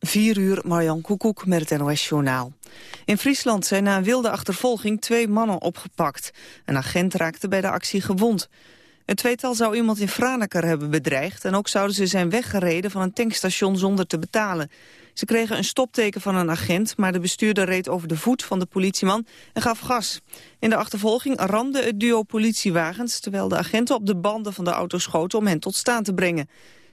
4 uur, Marjan Koekoek met het NOS-journaal. In Friesland zijn na een wilde achtervolging twee mannen opgepakt. Een agent raakte bij de actie gewond. Het tweetal zou iemand in Franeker hebben bedreigd... en ook zouden ze zijn weggereden van een tankstation zonder te betalen. Ze kregen een stopteken van een agent... maar de bestuurder reed over de voet van de politieman en gaf gas. In de achtervolging ramde het duo politiewagens... terwijl de agenten op de banden van de auto schoten om hen tot staan te brengen.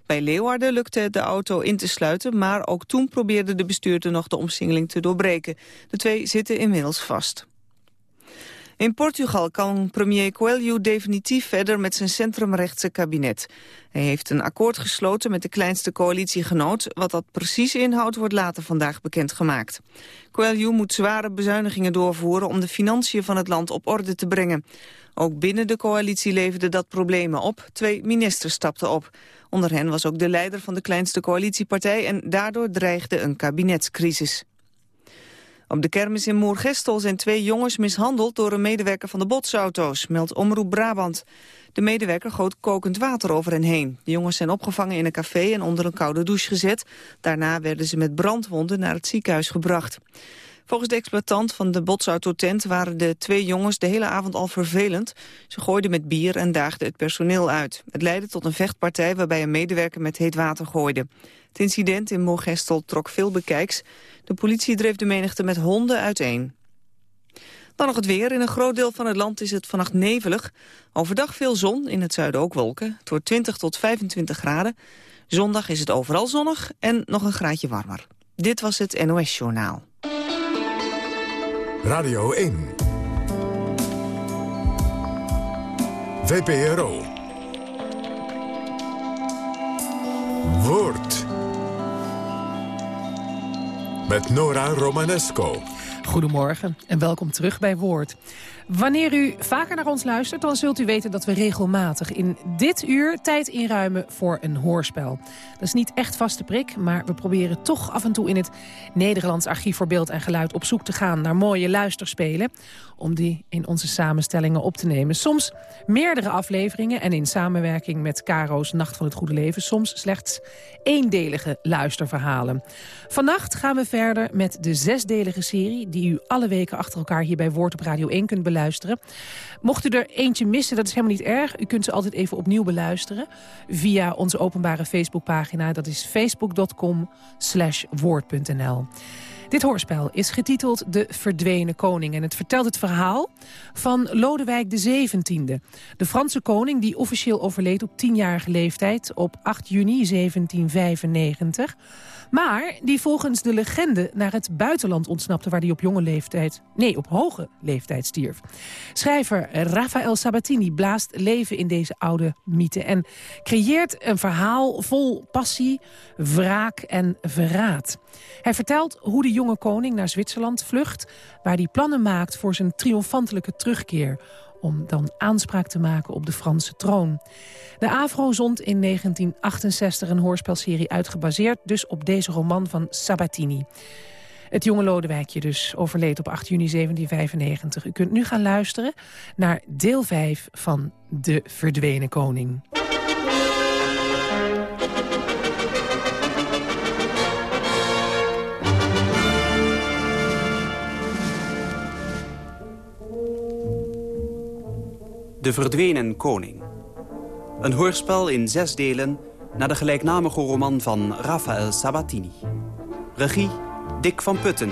Bij Leeuwarden lukte het de auto in te sluiten... maar ook toen probeerde de bestuurder nog de omsingeling te doorbreken. De twee zitten inmiddels vast. In Portugal kan premier Coelho definitief verder met zijn centrumrechtse kabinet. Hij heeft een akkoord gesloten met de kleinste coalitiegenoot. Wat dat precies inhoudt wordt later vandaag bekendgemaakt. Coelho moet zware bezuinigingen doorvoeren om de financiën van het land op orde te brengen. Ook binnen de coalitie leverde dat problemen op. Twee ministers stapten op. Onder hen was ook de leider van de kleinste coalitiepartij... en daardoor dreigde een kabinetscrisis. Op de kermis in Moergestel zijn twee jongens mishandeld door een medewerker van de botsauto's, meldt Omroep Brabant. De medewerker goot kokend water over hen heen. De jongens zijn opgevangen in een café en onder een koude douche gezet. Daarna werden ze met brandwonden naar het ziekenhuis gebracht. Volgens de exploitant van de botsautotent waren de twee jongens de hele avond al vervelend. Ze gooiden met bier en daagden het personeel uit. Het leidde tot een vechtpartij waarbij een medewerker met heet water gooide. Het incident in Moorgestel trok veel bekijks. De politie dreef de menigte met honden uiteen. Dan nog het weer. In een groot deel van het land is het vannacht nevelig. Overdag veel zon, in het zuiden ook wolken. Het wordt 20 tot 25 graden. Zondag is het overal zonnig en nog een graadje warmer. Dit was het NOS Journaal. Radio 1. VPRO. Woord. Met Nora Romanesco. Goedemorgen en welkom terug bij Woord. Wanneer u vaker naar ons luistert, dan zult u weten dat we regelmatig in dit uur tijd inruimen voor een hoorspel. Dat is niet echt vaste prik, maar we proberen toch af en toe in het Nederlands Archief voor Beeld en Geluid op zoek te gaan naar mooie luisterspelen. Om die in onze samenstellingen op te nemen. Soms meerdere afleveringen en in samenwerking met Caro's Nacht van het Goede Leven. Soms slechts eendelige luisterverhalen. Vannacht gaan we verder met de zesdelige serie die u alle weken achter elkaar hier bij Woord op Radio 1 kunt beluisteren. Mocht u er eentje missen, dat is helemaal niet erg. U kunt ze altijd even opnieuw beluisteren via onze openbare Facebookpagina. Dat is facebook.com woord.nl. Dit hoorspel is getiteld De Verdwenen Koning. En het vertelt het verhaal van Lodewijk XVII. De Franse koning die officieel overleed op tienjarige leeftijd... op 8 juni 1795 maar die volgens de legende naar het buitenland ontsnapte... waar hij op jonge leeftijd, nee, op hoge leeftijd stierf. Schrijver Rafael Sabatini blaast leven in deze oude mythe... en creëert een verhaal vol passie, wraak en verraad. Hij vertelt hoe de jonge koning naar Zwitserland vlucht... waar hij plannen maakt voor zijn triomfantelijke terugkeer om dan aanspraak te maken op de Franse troon. De AVRO zond in 1968 een hoorspelserie uitgebaseerd... dus op deze roman van Sabatini. Het jonge Lodewijkje dus overleed op 8 juni 1795. U kunt nu gaan luisteren naar deel 5 van De Verdwenen Koning. De Verdwenen Koning. Een hoorspel in zes delen naar de gelijknamige roman van Raphaël Sabatini. Regie Dick van Putten.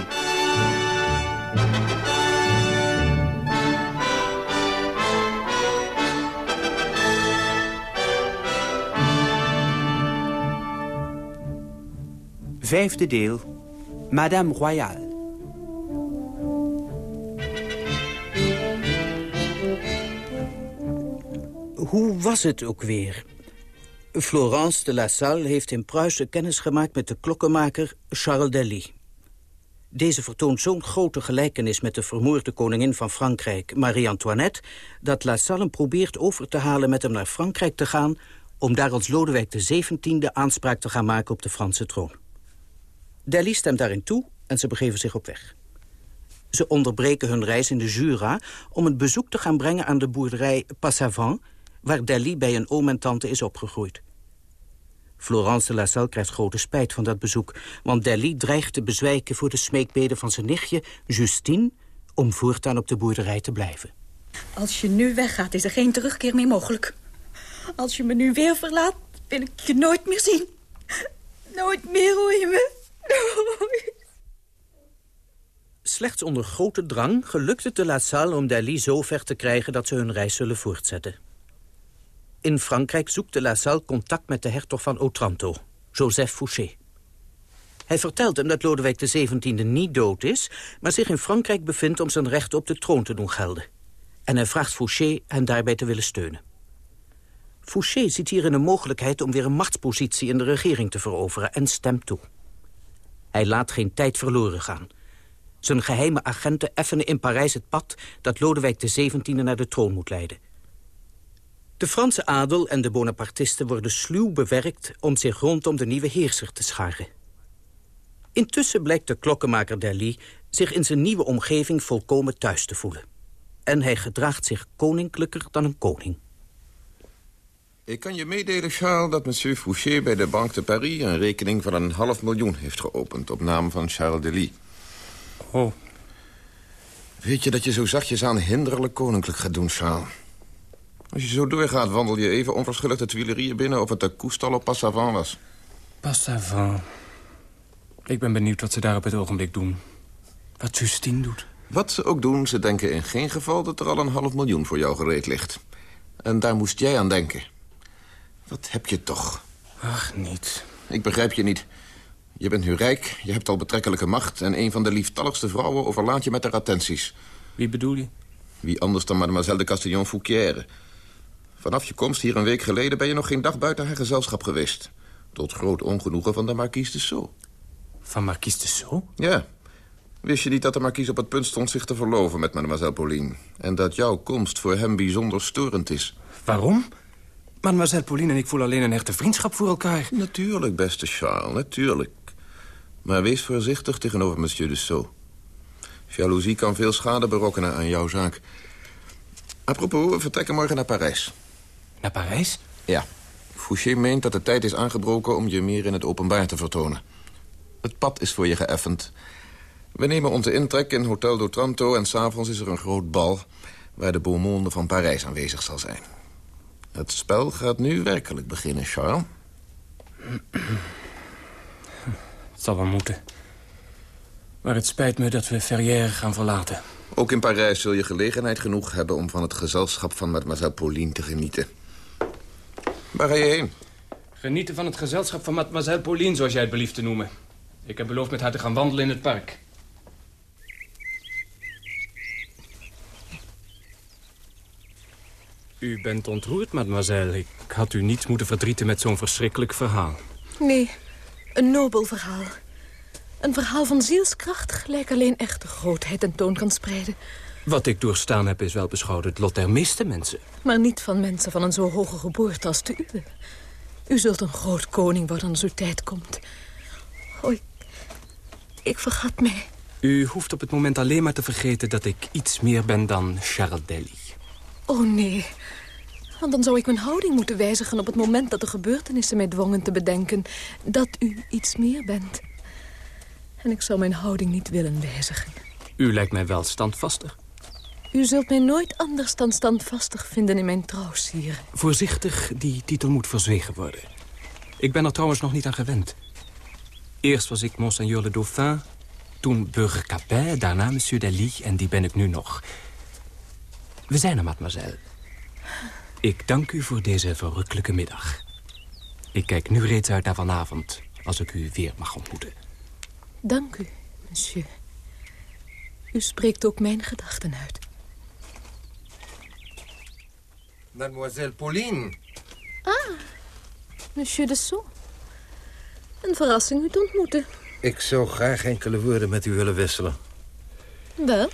Vijfde deel Madame Royale. Hoe was het ook weer? Florence de La Salle heeft in Pruisen kennis gemaakt met de klokkenmaker Charles Delly. Deze vertoont zo'n grote gelijkenis met de vermoorde koningin van Frankrijk, Marie-Antoinette, dat La Salle probeert over te halen met hem naar Frankrijk te gaan, om daar als Lodewijk XVII aanspraak te gaan maken op de Franse troon. Delly stemt daarin toe en ze begeven zich op weg. Ze onderbreken hun reis in de Jura om een bezoek te gaan brengen aan de boerderij Passavant waar Delhi bij een oom en tante is opgegroeid. Florence de Lassalle krijgt grote spijt van dat bezoek... want Delhi dreigt te bezwijken voor de smeekbeden van zijn nichtje, Justine... om voortaan op de boerderij te blijven. Als je nu weggaat, is er geen terugkeer meer mogelijk. Als je me nu weer verlaat, wil ik je nooit meer zien. Nooit meer hoor je me. Slechts onder grote drang gelukt het de La Salle om Dali zo ver te krijgen dat ze hun reis zullen voortzetten. In Frankrijk zoekt de La Salle contact met de hertog van Otranto, Joseph Fouché. Hij vertelt hem dat Lodewijk XVII niet dood is... maar zich in Frankrijk bevindt om zijn recht op de troon te doen gelden. En hij vraagt Fouché hen daarbij te willen steunen. Fouché ziet hierin een mogelijkheid om weer een machtspositie in de regering te veroveren en stemt toe. Hij laat geen tijd verloren gaan. Zijn geheime agenten effenen in Parijs het pad dat Lodewijk XVII naar de troon moet leiden. De Franse adel en de Bonapartisten worden sluw bewerkt om zich rondom de nieuwe heerser te scharen. Intussen blijkt de klokkenmaker Dali zich in zijn nieuwe omgeving volkomen thuis te voelen. En hij gedraagt zich koninklijker dan een koning. Ik kan je meedelen, Charles, dat monsieur Fouché bij de Banque de Paris... een rekening van een half miljoen heeft geopend op naam van Charles Delis. Oh. Weet je dat je zo zachtjes aan hinderlijk koninklijk gaat doen, Charles? Als je zo doorgaat, wandel je even onverschillig de Tuileries binnen... of het de koestal op Passavant was. Passavant. Ik ben benieuwd wat ze daar op het ogenblik doen. Wat Justine doet. Wat ze ook doen, ze denken in geen geval dat er al een half miljoen voor jou gereed ligt. En daar moest jij aan denken. Wat heb je toch? Ach, niets. Ik begrijp je niet. Je bent nu rijk, je hebt al betrekkelijke macht... en een van de lieftalligste vrouwen overlaat je met haar attenties. Wie bedoel je? Wie anders dan mademoiselle de Castillon Fouquière. Vanaf je komst hier een week geleden ben je nog geen dag buiten haar gezelschap geweest. Tot groot ongenoegen van de marquise de Sceaux. Van marquise de Sceaux? Ja. Wist je niet dat de marquise op het punt stond zich te verloven met mademoiselle Pauline? En dat jouw komst voor hem bijzonder storend is? Waarom? Mademoiselle Pauline en ik voelen alleen een echte vriendschap voor elkaar. Natuurlijk, beste Charles, natuurlijk. Maar wees voorzichtig tegenover monsieur de Sceaux. Jaloezie kan veel schade berokkenen aan jouw zaak. Apropos, we vertrekken morgen naar Parijs. Naar Parijs? Ja. Fouché meent dat de tijd is aangebroken om je meer in het openbaar te vertonen. Het pad is voor je geëffend. We nemen onze intrek in Hotel d'Otranto... en s'avonds is er een groot bal... waar de beau monde van Parijs aanwezig zal zijn. Het spel gaat nu werkelijk beginnen, Charles. Het zal wel moeten. Maar het spijt me dat we Ferrière gaan verlaten. Ook in Parijs zul je gelegenheid genoeg hebben... om van het gezelschap van mademoiselle Pauline te genieten. Waar ga je heen? Genieten van het gezelschap van mademoiselle Pauline, zoals jij het belieft te noemen. Ik heb beloofd met haar te gaan wandelen in het park. U bent ontroerd, mademoiselle. Ik had u niet moeten verdrieten met zo'n verschrikkelijk verhaal. Nee, een nobel verhaal. Een verhaal van zielskracht, gelijk alleen echte grootheid tentoon kan spreiden. Wat ik doorstaan heb is wel beschouwd het lot der meeste mensen. Maar niet van mensen van een zo hoge geboorte als de uwe. U zult een groot koning worden als uw tijd komt. Oh, ik, vergat mij. U hoeft op het moment alleen maar te vergeten dat ik iets meer ben dan Charles Delly. Oh nee, want dan zou ik mijn houding moeten wijzigen op het moment dat de gebeurtenissen mij dwongen te bedenken dat u iets meer bent. En ik zou mijn houding niet willen wijzigen. U lijkt mij wel standvastig. U zult mij nooit anders dan standvastig vinden in mijn trouw, sire. Voorzichtig, die titel moet verzwegen worden. Ik ben er trouwens nog niet aan gewend. Eerst was ik Monseigneur le Dauphin, toen burger Capet, daarna Monsieur Daly en die ben ik nu nog. We zijn er, mademoiselle. Ik dank u voor deze verrukkelijke middag. Ik kijk nu reeds uit naar vanavond, als ik u weer mag ontmoeten. Dank u, monsieur. U spreekt ook mijn gedachten uit. Mademoiselle Pauline. Ah, monsieur de Sceaux. Een verrassing u te ontmoeten. Ik zou graag enkele woorden met u willen wisselen. Wel,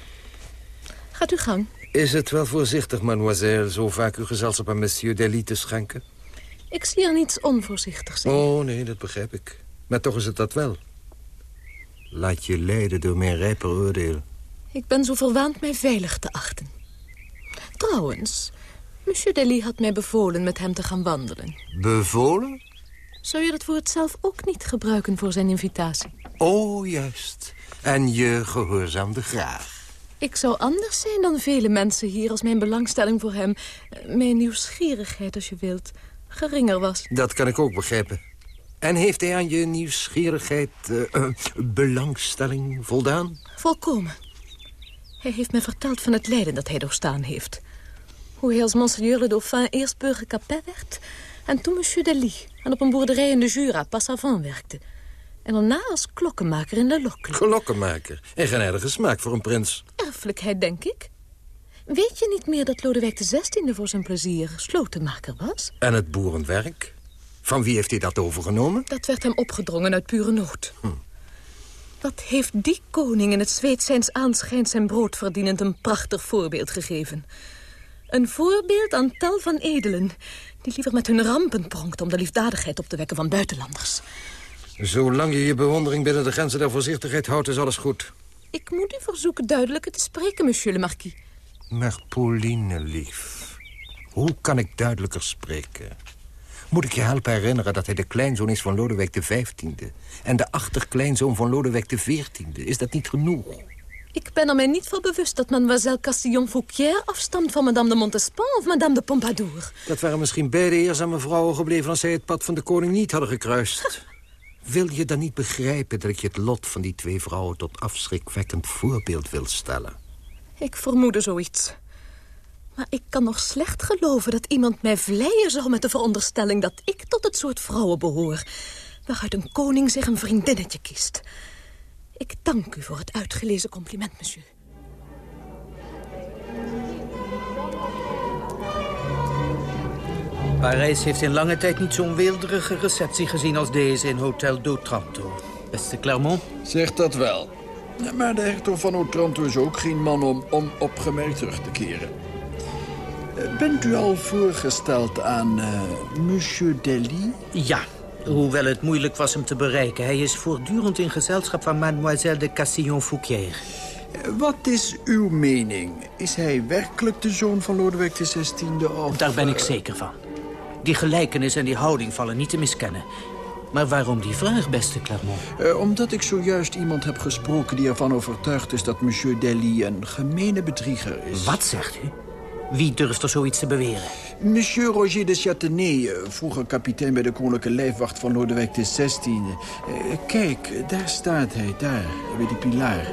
gaat u gang. Is het wel voorzichtig, mademoiselle, zo vaak uw gezelschap aan monsieur Delis te schenken? Ik zie er niets onvoorzichtigs in. Oh, nee, dat begrijp ik. Maar toch is het dat wel. Laat je leiden door mijn rijper oordeel. Ik ben zo verwaand mij veilig te achten. Trouwens, monsieur Delis had mij bevolen met hem te gaan wandelen. Bevolen? Zou je dat woord zelf ook niet gebruiken voor zijn invitatie? Oh, juist. En je gehoorzaamde graag. Ik zou anders zijn dan vele mensen hier... als mijn belangstelling voor hem, eh, mijn nieuwsgierigheid als je wilt, geringer was. Dat kan ik ook begrijpen. En heeft hij aan je nieuwsgierigheid, eh, eh, belangstelling voldaan? Volkomen. Hij heeft me verteld van het lijden dat hij doorstaan heeft. Hoe hij als monseigneur le Dauphin eerst burger capet werd... en toen monsieur Delis en op een boerderij in de Jura Passavant werkte. En daarna als klokkenmaker in de Locle. Klokkenmaker. En geen smaak voor een prins. Erfelijkheid, denk ik. Weet je niet meer dat Lodewijk XVI voor zijn plezier slotenmaker was? En het boerenwerk? Van wie heeft hij dat overgenomen? Dat werd hem opgedrongen uit pure nood. Hm. Wat heeft die koning in het zweet zijns aanschijns zijn brood verdienend een prachtig voorbeeld gegeven. Een voorbeeld aan tal van edelen... die liever met hun rampen pronkt om de liefdadigheid op te wekken van buitenlanders. Zolang je je bewondering binnen de grenzen der voorzichtigheid houdt, is alles goed. Ik moet u verzoeken duidelijker te spreken, monsieur le marquis. Maar Pauline, lief, hoe kan ik duidelijker spreken? Moet ik je helpen herinneren dat hij de kleinzoon is van Lodewijk XV... en de achterkleinzoon van Lodewijk XIV? Is dat niet genoeg? Ik ben er mij niet van bewust dat mademoiselle Castillon Fouquier afstamt van madame de Montespan of madame de Pompadour. Dat waren misschien beide eerzame vrouwen gebleven als zij het pad van de koning niet hadden gekruist. Wil je dan niet begrijpen dat ik je het lot van die twee vrouwen tot afschrikwekkend voorbeeld wil stellen? Ik vermoedde zoiets. Maar ik kan nog slecht geloven dat iemand mij vleien zou met de veronderstelling dat ik tot het soort vrouwen behoor... waaruit een koning zich een vriendinnetje kiest. Ik dank u voor het uitgelezen compliment, monsieur. Parijs heeft in lange tijd niet zo'n weelderige receptie gezien als deze in Hotel d'Otranto. Beste Clermont? Zeg dat wel. Maar de hertog van Otranto is ook geen man om onopgemerkt terug te keren. Eh, bent u al voorgesteld aan uh, Monsieur Delis? Ja, hoewel het moeilijk was hem te bereiken. Hij is voortdurend in gezelschap van mademoiselle de Castillon-Fouquier. Eh, wat is uw mening? Is hij werkelijk de zoon van Lodewijk XVI? Of... Daar ben ik zeker van. Die gelijkenis en die houding vallen niet te miskennen. Maar waarom die vraag, beste Clermont? Uh, omdat ik zojuist iemand heb gesproken die ervan overtuigd is... dat monsieur Delis een gemene bedrieger is. Wat zegt u? Wie durft er zoiets te beweren? Monsieur Roger de Châtenay, eh, vroeger kapitein bij de koninklijke lijfwacht van Lodewijk XVI. Uh, kijk, daar staat hij, daar, bij die pilaar.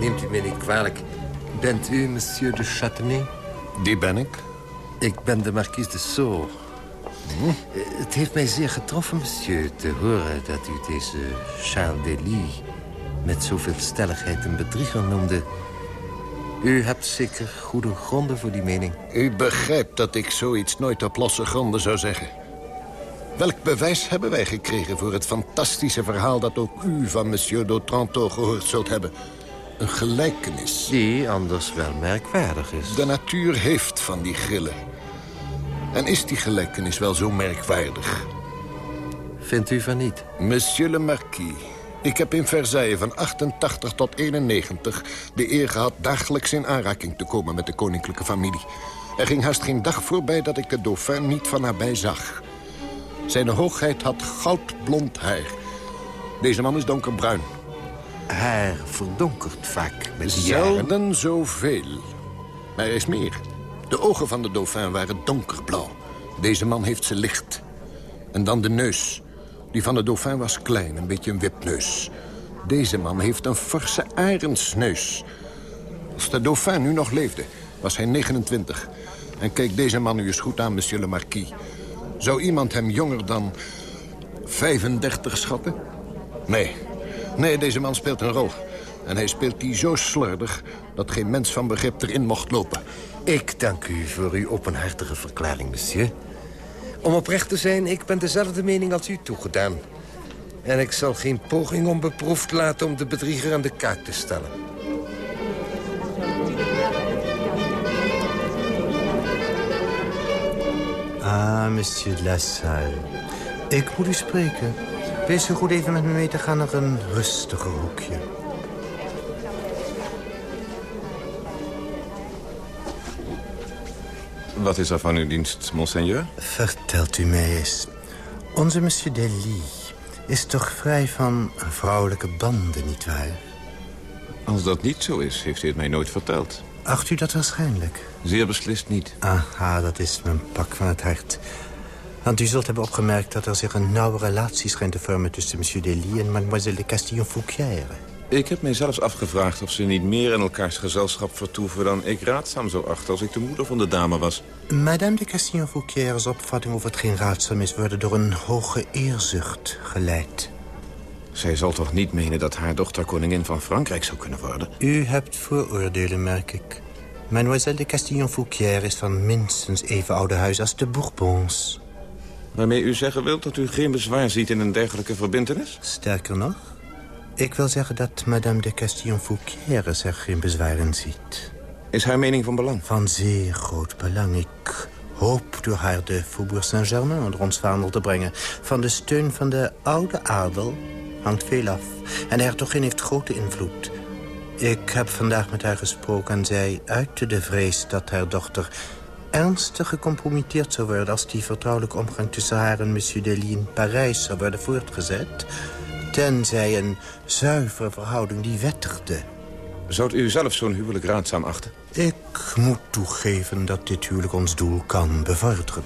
Neemt u me niet kwalijk. Bent u monsieur de Châtenay? Die ben ik. Ik ben de marquise de Sceaux. Hm? Het heeft mij zeer getroffen, monsieur, te horen dat u deze Charles Delis met zoveel stelligheid een bedrieger noemde. U hebt zeker goede gronden voor die mening. U begrijpt dat ik zoiets nooit op losse gronden zou zeggen. Welk bewijs hebben wij gekregen voor het fantastische verhaal... dat ook u van monsieur d'Otranto gehoord zult hebben? Een gelijkenis. Die anders wel merkwaardig is. De natuur heeft van die grillen. En is die gelijkenis wel zo merkwaardig? Vindt u van niet? Monsieur le Marquis, ik heb in Versailles van 88 tot 91 de eer gehad dagelijks in aanraking te komen met de koninklijke familie. Er ging haast geen dag voorbij dat ik de dauphin niet van nabij zag. Zijn hoogheid had goudblond haar. Deze man is donkerbruin. Haar verdonkert vaak met Zelden zoveel. Maar er is meer. De ogen van de dauphin waren donkerblauw. Deze man heeft ze licht. En dan de neus. Die van de dauphin was klein, een beetje een wipneus. Deze man heeft een forse arendsneus. Als de dauphin nu nog leefde, was hij 29. En kijk deze man nu eens goed aan, monsieur le marquis. Zou iemand hem jonger dan 35 schatten? Nee. Nee, deze man speelt een rol. En hij speelt die zo slordig dat geen mens van begrip erin mocht lopen. Ik dank u voor uw openhartige verklaring, monsieur. Om oprecht te zijn, ik ben dezelfde mening als u toegedaan. En ik zal geen poging onbeproefd laten om de bedrieger aan de kaak te stellen. Ah, monsieur de la Salle. Ik moet u spreken. Wees zo goed even met me mee te gaan naar een rustiger hoekje. Wat is er van uw dienst, monseigneur? Vertelt u mij eens. Onze monsieur Delis is toch vrij van vrouwelijke banden, nietwaar? Als dat niet zo is, heeft u het mij nooit verteld. Acht u dat waarschijnlijk? Zeer beslist niet. Aha, dat is mijn pak van het hart. Want u zult hebben opgemerkt dat er zich een nauwe relatie schijnt te vormen... tussen monsieur Delis en mademoiselle de Castillon-Fouquière. Ik heb mij zelfs afgevraagd of ze niet meer in elkaars gezelschap vertoeven... dan ik raadzaam zou achten als ik de moeder van de dame was. Madame de Castillon-Fouquière's opvatting over hetgeen raadzaam is... worden door een hoge eerzucht geleid. Zij zal toch niet menen dat haar dochter koningin van Frankrijk zou kunnen worden? U hebt vooroordelen, merk ik. Mademoiselle de Castillon-Fouquière is van minstens even oude huis als de Bourbons. Waarmee u zeggen wilt dat u geen bezwaar ziet in een dergelijke verbintenis? Sterker nog, ik wil zeggen dat Madame de Castillon-Fouquière zich geen bezwaar in ziet. Is haar mening van belang? Van zeer groot belang. Ik hoop door haar de Faubourg Saint-Germain onder ons vaandel te brengen. Van de steun van de oude adel hangt veel af. En de hertogin heeft grote invloed. Ik heb vandaag met haar gesproken en zij uitte de vrees dat haar dochter ernstig gecompromitteerd zou worden... als die vertrouwelijke omgang tussen haar en monsieur Delis in Parijs zou worden voortgezet... tenzij een zuivere verhouding die wettigde. Zou u zelf zo'n huwelijk raadzaam achten? Ik moet toegeven dat dit huwelijk ons doel kan bevorderen.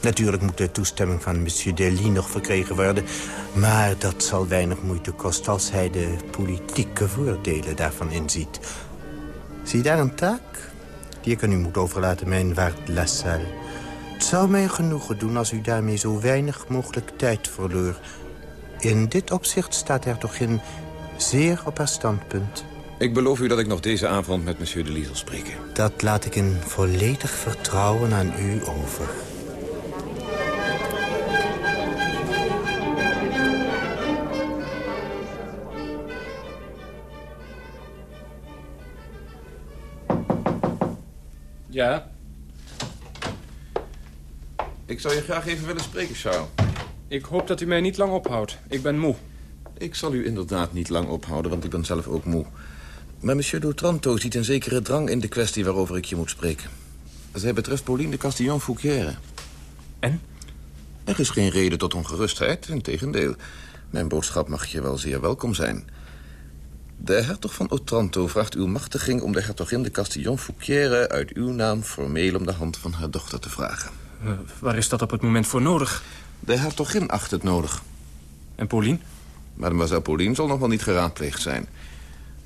Natuurlijk moet de toestemming van monsieur Delis nog verkregen worden... maar dat zal weinig moeite kosten als hij de politieke voordelen daarvan inziet. Zie daar een taak die ik aan u moet overlaten, mijn waard Lassalle. Het zou mij genoegen doen als u daarmee zo weinig mogelijk tijd verloor. In dit opzicht staat hertogin zeer op haar standpunt. Ik beloof u dat ik nog deze avond met monsieur Delis zal spreken. Dat laat ik in volledig vertrouwen aan u over. Ja? Ik zou je graag even willen spreken, Charles. Ik hoop dat u mij niet lang ophoudt. Ik ben moe. Ik zal u inderdaad niet lang ophouden, want ik ben zelf ook moe. Maar monsieur d'Otranto ziet een zekere drang in de kwestie waarover ik je moet spreken. Zij betreft Pauline de Castillon-Fouquière. En? Er is geen reden tot ongerustheid, integendeel. Mijn boodschap mag je wel zeer welkom zijn. De hertog van Otranto vraagt uw machtiging om de hertogin de Castillon-Fouquière... uit uw naam formeel om de hand van haar dochter te vragen. Uh, waar is dat op het moment voor nodig? De hertogin acht het nodig. En Pauline? Mademoiselle Pauline zal nog wel niet geraadpleegd zijn.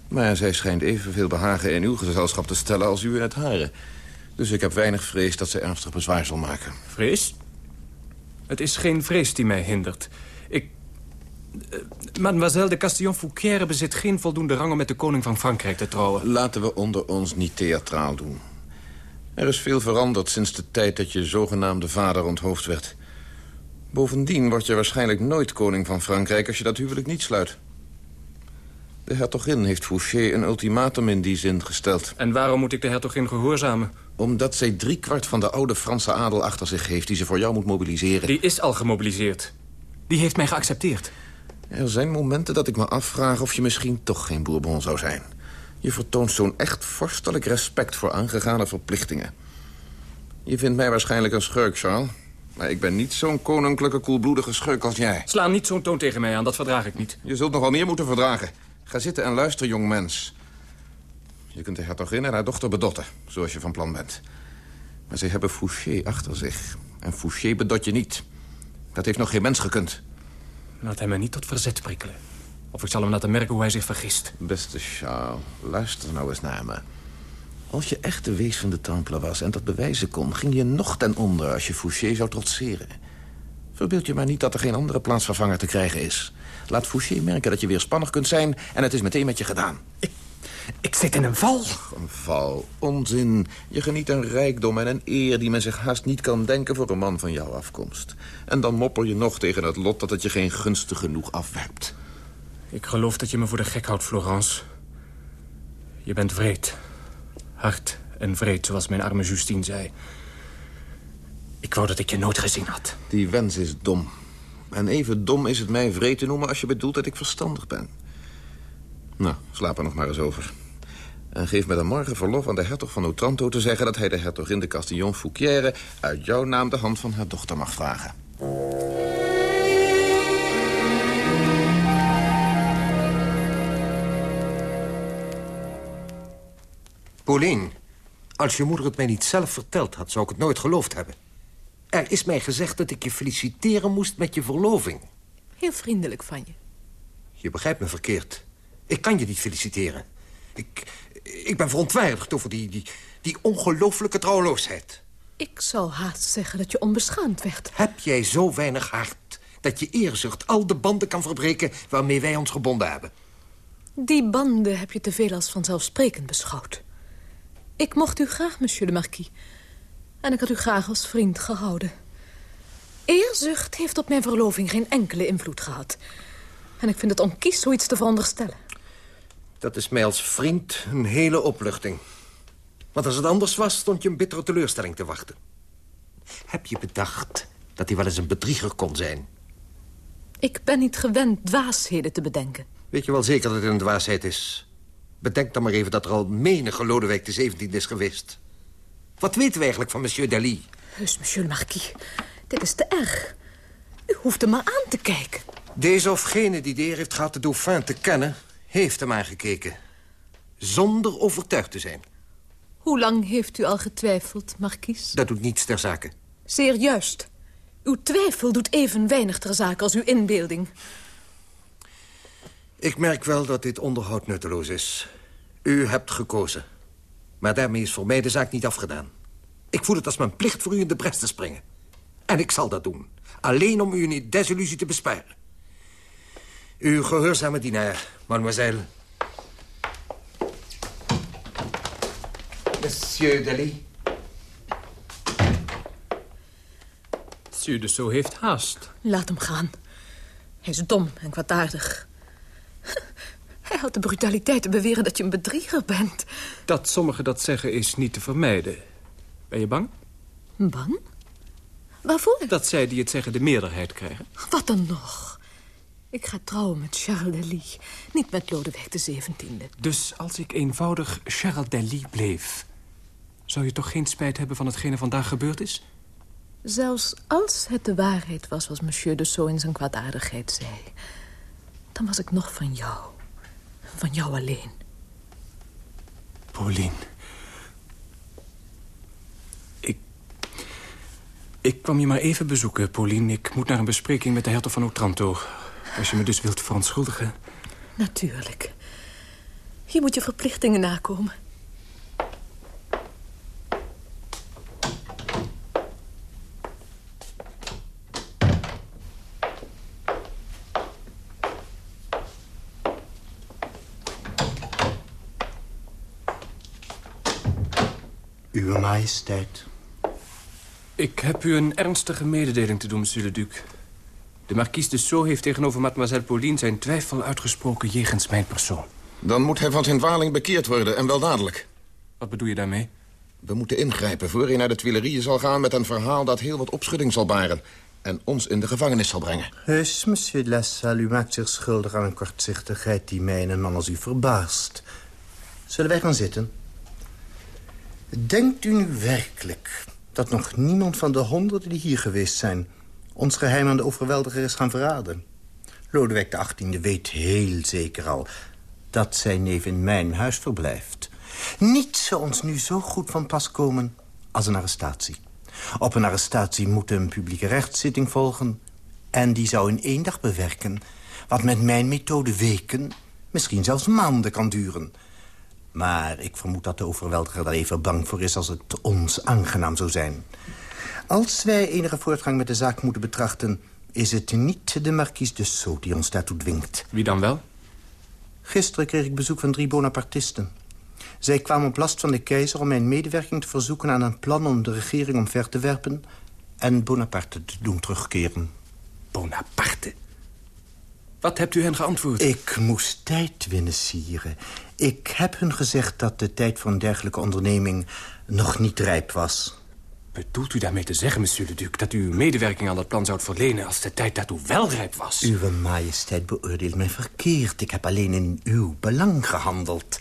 Maar zij schijnt evenveel behagen in uw gezelschap te stellen als u in het hare. Dus ik heb weinig vrees dat ze ernstig bezwaar zal maken. Vrees? Het is geen vrees die mij hindert. Ik... Uh, mademoiselle de Castillon-Fouquière bezit geen voldoende rang om met de koning van Frankrijk te trouwen. Laten we onder ons niet theatraal doen. Er is veel veranderd sinds de tijd dat je zogenaamde vader onthoofd werd. Bovendien word je waarschijnlijk nooit koning van Frankrijk als je dat huwelijk niet sluit. De hertogin heeft Fouché een ultimatum in die zin gesteld. En waarom moet ik de hertogin gehoorzamen? Omdat zij driekwart van de oude Franse adel achter zich heeft... die ze voor jou moet mobiliseren. Die is al gemobiliseerd. Die heeft mij geaccepteerd. Er zijn momenten dat ik me afvraag of je misschien toch geen Bourbon zou zijn. Je vertoont zo'n echt vorstelijk respect voor aangegane verplichtingen. Je vindt mij waarschijnlijk een schurk, Charles. Maar ik ben niet zo'n koninklijke koelbloedige schurk als jij. Sla niet zo'n toon tegen mij aan, dat verdraag ik niet. Je zult nog wel meer moeten verdragen. Ga zitten en luister, jong mens. Je kunt de hertogin en haar dochter bedotten, zoals je van plan bent. Maar ze hebben Fouché achter zich. En Fouché bedot je niet. Dat heeft nog geen mens gekund. Laat hij me niet tot verzet prikkelen. Of ik zal hem laten merken hoe hij zich vergist. Beste Charles, luister nou eens naar me. Als je echt de wees van de Temple was en dat bewijzen kon... ging je nog ten onder als je Fouché zou trotseren. Verbeeld je maar niet dat er geen andere plaatsvervanger te krijgen is. Laat Fouché merken dat je weer spannig kunt zijn... en het is meteen met je gedaan. Ik, ik zit in een val. Een val? Onzin. Je geniet een rijkdom en een eer... die men zich haast niet kan denken voor een man van jouw afkomst. En dan mopper je nog tegen het lot dat het je geen gunstig genoeg afwerpt. Ik geloof dat je me voor de gek houdt, Florence. Je bent vreed. Hard en vreed, zoals mijn arme Justine zei. Ik wou dat ik je nooit gezien had. Die wens is dom. En even dom is het mij vreed te noemen als je bedoelt dat ik verstandig ben. Nou, slaap er nog maar eens over. En geef me dan morgen verlof aan de hertog van Otranto te zeggen... dat hij de hertogin de Castillon Fouquière uit jouw naam de hand van haar dochter mag vragen. Pauline, als je moeder het mij niet zelf verteld had... zou ik het nooit geloofd hebben. Er is mij gezegd dat ik je feliciteren moest met je verloving. Heel vriendelijk van je. Je begrijpt me verkeerd. Ik kan je niet feliciteren. Ik, ik ben verontwaardigd over die, die, die ongelooflijke trouweloosheid. Ik zou haast zeggen dat je onbeschaamd werd. Heb jij zo weinig hart dat je eerzucht al de banden kan verbreken... waarmee wij ons gebonden hebben? Die banden heb je te veel als vanzelfsprekend beschouwd. Ik mocht u graag, monsieur de marquis. En ik had u graag als vriend gehouden. Eerzucht heeft op mijn verloving geen enkele invloed gehad. En ik vind het onkies zoiets te veronderstellen. Dat is mij als vriend een hele opluchting. Want als het anders was, stond je een bittere teleurstelling te wachten. Heb je bedacht dat hij wel eens een bedrieger kon zijn? Ik ben niet gewend dwaasheden te bedenken. Weet je wel zeker dat het een dwaasheid is? Bedenk dan maar even dat er al menige Lodewijk de 17 is geweest. Wat weten we eigenlijk van monsieur Dali? Dus, monsieur le marquis, dit is te erg. U hoeft er maar aan te kijken. Deze of gene die de eer heeft gehad de dauphin te kennen... heeft hem aangekeken. Zonder overtuigd te zijn. Hoe lang heeft u al getwijfeld, marquis? Dat doet niets ter zake. Zeer juist. Uw twijfel doet even weinig ter zake als uw inbeelding. Ik merk wel dat dit onderhoud nutteloos is. U hebt gekozen. Maar daarmee is voor mij de zaak niet afgedaan. Ik voel het als mijn plicht voor u in de bres te springen. En ik zal dat doen. Alleen om u een desillusie te besparen. Uw gehoorzame dienaar, mademoiselle. Monsieur Dali. Monsieur de Sceaux heeft haast. Laat hem gaan. Hij is dom en kwaadaardig. Hij had de brutaliteit te beweren dat je een bedrieger bent. Dat sommigen dat zeggen is niet te vermijden. Ben je bang? Bang? Waarvoor? Dat zij die het zeggen de meerderheid krijgen. Wat dan nog? Ik ga trouwen met Charles Delis, niet met Lodewijk de 17e. Dus als ik eenvoudig Charles Delis bleef... zou je toch geen spijt hebben van hetgene vandaag gebeurd is? Zelfs als het de waarheid was, was monsieur de Sceaux in zijn kwaadaardigheid zei... dan was ik nog van jou. Van jou alleen. Pauline. Ik... Ik kwam je maar even bezoeken, Pauline. Ik moet naar een bespreking met de hertog van Otranto. Als je me dus wilt verontschuldigen. Natuurlijk. Je moet je verplichtingen nakomen. Uwe majesteit. Ik heb u een ernstige mededeling te doen, monsieur le duc. De marquis de Sceaux heeft tegenover mademoiselle Pauline... zijn twijfel uitgesproken jegens mijn persoon. Dan moet hij van zijn dwaling bekeerd worden, en wel dadelijk. Wat bedoel je daarmee? We moeten ingrijpen voor hij naar de Tuileries zal gaan... met een verhaal dat heel wat opschudding zal baren... en ons in de gevangenis zal brengen. Heus, monsieur de La Salle, u maakt zich schuldig aan een kortzichtigheid... die mij in een man als u verbaast. Zullen wij gaan zitten? Denkt u nu werkelijk dat nog niemand van de honderden die hier geweest zijn... ons geheim aan de overweldiger is gaan verraden? Lodewijk de XVIII weet heel zeker al dat zijn neef in mijn huis verblijft. Niets zou ons nu zo goed van pas komen als een arrestatie. Op een arrestatie moet een publieke rechtszitting volgen... en die zou in één dag bewerken... wat met mijn methode weken, misschien zelfs maanden kan duren... Maar ik vermoed dat de overweldiger daar even bang voor is... als het ons aangenaam zou zijn. Als wij enige voortgang met de zaak moeten betrachten... is het niet de marquise de Sceaux die ons daartoe dwingt. Wie dan wel? Gisteren kreeg ik bezoek van drie Bonapartisten. Zij kwamen op last van de keizer om mijn medewerking te verzoeken... aan een plan om de regering omver te werpen... en Bonaparte te doen terugkeren. Bonaparte? Wat hebt u hen geantwoord? Ik moest tijd winnen, sire. Ik heb hun gezegd dat de tijd voor een dergelijke onderneming nog niet rijp was. Bedoelt u daarmee te zeggen, monsieur le duc... dat u uw medewerking aan dat plan zou verlenen... als de tijd daartoe wel rijp was? Uwe majesteit beoordeelt mij verkeerd. Ik heb alleen in uw belang gehandeld.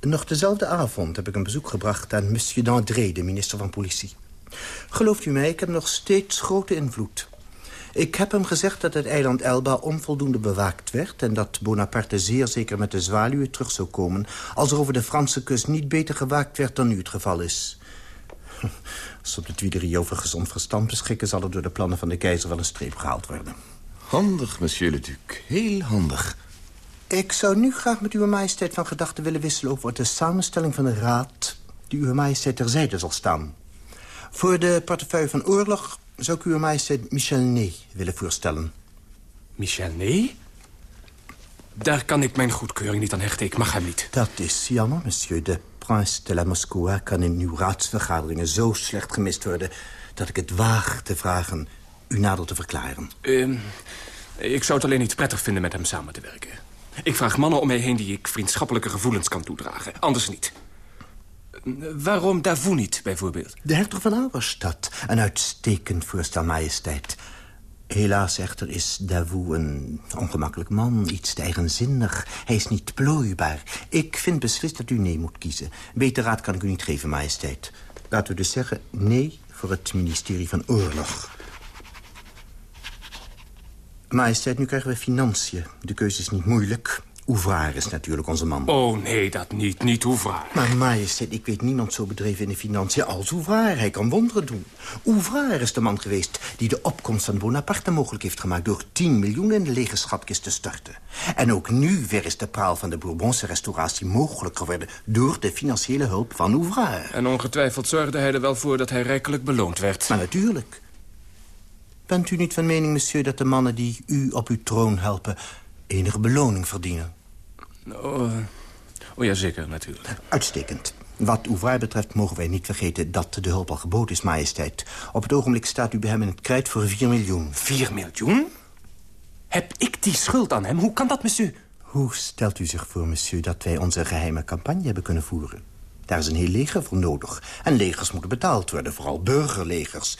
Nog dezelfde avond heb ik een bezoek gebracht aan monsieur Dandré, de minister van Politie. Gelooft u mij, ik heb nog steeds grote invloed. Ik heb hem gezegd dat het eiland Elba onvoldoende bewaakt werd... en dat Bonaparte zeer zeker met de zwaluwen terug zou komen... als er over de Franse kust niet beter gewaakt werd dan nu het geval is. Als op de Tuileries over gezond verstand beschikken... zal er door de plannen van de keizer wel een streep gehaald worden. Handig, monsieur le duc. Heel handig. Ik zou nu graag met uw majesteit van gedachten willen wisselen... over de samenstelling van de raad die uw majesteit terzijde zal staan. Voor de portefeuille van oorlog zou ik uw majesteit Michel Ney willen voorstellen. Michel Ney? Daar kan ik mijn goedkeuring niet aan hechten. Ik mag hem niet. Dat is jammer, monsieur. De prince de la Moscou kan in uw raadsvergaderingen zo slecht gemist worden... dat ik het waag te vragen u nader te verklaren. Uh, ik zou het alleen niet prettig vinden met hem samen te werken. Ik vraag mannen om mij heen die ik vriendschappelijke gevoelens kan toedragen. Anders niet. Waarom Davout niet, bijvoorbeeld? De hertog van Auerstad. Een uitstekend voorstel, majesteit. Helaas echter is Davout een ongemakkelijk man, iets te eigenzinnig. Hij is niet plooibaar. Ik vind beslist dat u nee moet kiezen. Beter raad kan ik u niet geven, majesteit. Laten we dus zeggen nee voor het ministerie van Oorlog. Majesteit, nu krijgen we financiën. De keuze is niet moeilijk. Ouvraar is natuurlijk onze man. Oh, nee, dat niet. Niet Ouvraar. Maar majesteit, ik weet niemand zo bedreven in de financiën als Ouvraar. Hij kan wonderen doen. Ouvraar is de man geweest die de opkomst van Bonaparte mogelijk heeft gemaakt... door 10 miljoen in de lege schatkist te storten. En ook nu weer is de praal van de Bourbonse restauratie mogelijk geworden... door de financiële hulp van Ouvraar. En ongetwijfeld zorgde hij er wel voor dat hij rijkelijk beloond werd. Maar natuurlijk. Bent u niet van mening, monsieur, dat de mannen die u op uw troon helpen enige beloning verdienen. Oh, oh ja, zeker, natuurlijk. Uitstekend. Wat waar betreft mogen wij niet vergeten dat de hulp al geboden is, majesteit. Op het ogenblik staat u bij hem in het krijt voor 4 miljoen. 4 miljoen? Heb ik die schuld aan hem? Hoe kan dat, monsieur? Hoe stelt u zich voor, monsieur, dat wij onze geheime campagne hebben kunnen voeren? Daar is een heel leger voor nodig. En legers moeten betaald worden, vooral burgerlegers.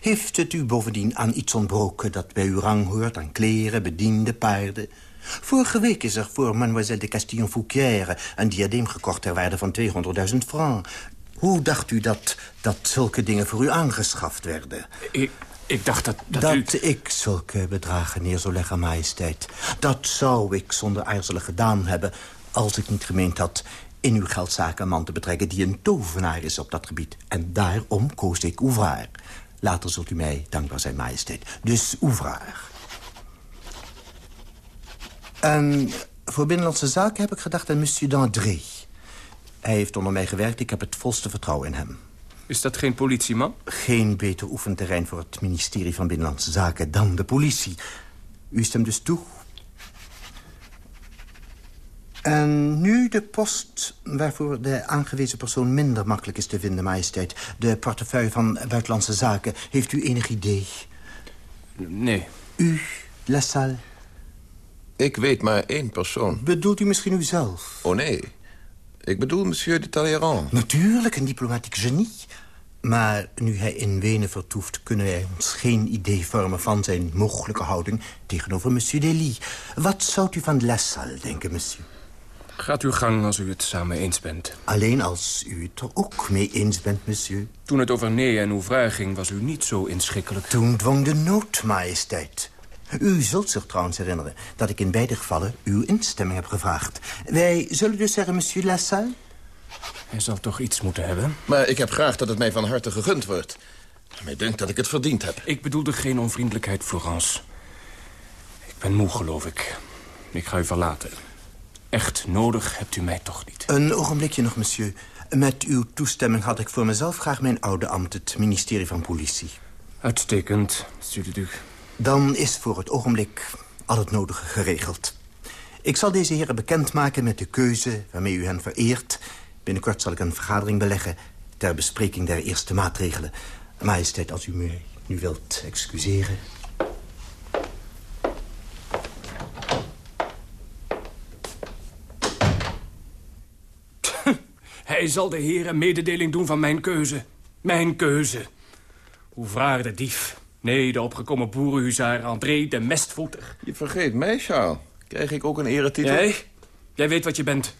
Heeft het u bovendien aan iets ontbroken dat bij uw rang hoort... aan kleren, bedienden, paarden? Vorige week is er voor mademoiselle de Castillon-Fouquière... een diadeem gekocht ter waarde van 200.000 francs. Hoe dacht u dat, dat zulke dingen voor u aangeschaft werden? Ik, ik dacht dat... Dat, dat u... ik zulke bedragen neer zou leggen, majesteit. Dat zou ik zonder aarzelen gedaan hebben... als ik niet gemeend had in uw geldzaken een man te betrekken... die een tovenaar is op dat gebied. En daarom koos ik Ouvraar. Later zult u mij dankbaar zijn, majesteit. Dus Ouvraar. En voor Binnenlandse Zaken heb ik gedacht aan monsieur Dandré. Hij heeft onder mij gewerkt, ik heb het volste vertrouwen in hem. Is dat geen politieman? Geen beter oefenterrein voor het ministerie van Binnenlandse Zaken dan de politie. U stemt dus toe? En nu de post waarvoor de aangewezen persoon minder makkelijk is te vinden, majesteit. De portefeuille van Buitenlandse Zaken. Heeft u enig idee? Nee. U, Lassalle? Ik weet maar één persoon. Bedoelt u misschien uzelf? Oh, nee. Ik bedoel monsieur de Talleyrand. Natuurlijk, een diplomatiek genie. Maar nu hij in Wenen vertoeft... kunnen wij ons geen idee vormen van zijn mogelijke houding... tegenover monsieur Delis. Wat zou u van Lassalle denken, monsieur? Gaat uw gang als u het samen eens bent. Alleen als u het er ook mee eens bent, monsieur. Toen het over nee en vraag ging, was u niet zo inschikkelijk. Toen dwong de nood, majesteit. U zult zich trouwens herinneren dat ik in beide gevallen uw instemming heb gevraagd. Wij zullen dus zeggen, monsieur Lassalle? Hij zal toch iets moeten hebben? Maar ik heb graag dat het mij van harte gegund wordt. Mij denkt dat ik het verdiend heb. Ik bedoelde geen onvriendelijkheid, Florence. Ik ben moe, geloof ik. Ik ga u verlaten. Echt nodig hebt u mij toch niet. Een ogenblikje nog, monsieur. Met uw toestemming had ik voor mezelf graag mijn oude ambt... het ministerie van Politie. Uitstekend, monsieur de Duc. Dan is voor het ogenblik al het nodige geregeld. Ik zal deze heren bekendmaken met de keuze waarmee u hen vereert. Binnenkort zal ik een vergadering beleggen... ter bespreking der eerste maatregelen. Majesteit, als u me nu wilt excuseren... Hij zal de heren mededeling doen van mijn keuze. Mijn keuze. Hoe vraag de dief. Nee, de opgekomen boerenhuzaar André de Mestvoeter. Je vergeet mij, Charles. Krijg ik ook een eretitel? Jij? Jij weet wat je bent.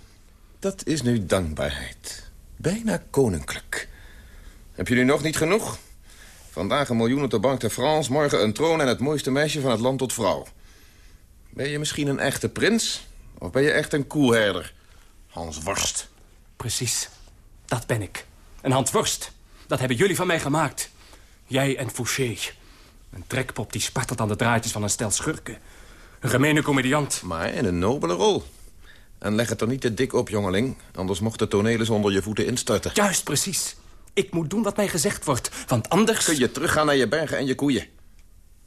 Dat is nu dankbaarheid. Bijna koninklijk. Heb je nu nog niet genoeg? Vandaag een miljoen op de Bank de France, morgen een troon... en het mooiste meisje van het land tot vrouw. Ben je misschien een echte prins? Of ben je echt een koelherder? Hans Worst. Precies, dat ben ik. Een Hans Worst. Dat hebben jullie van mij gemaakt. Jij en Fouché. Een trekpop die spartelt aan de draadjes van een stel schurken. Een gemene comediant. Maar in een nobele rol. En leg het er niet te dik op, jongeling. Anders mocht de toneel eens onder je voeten instorten. Juist, precies. Ik moet doen wat mij gezegd wordt, want anders... Kun je teruggaan naar je bergen en je koeien.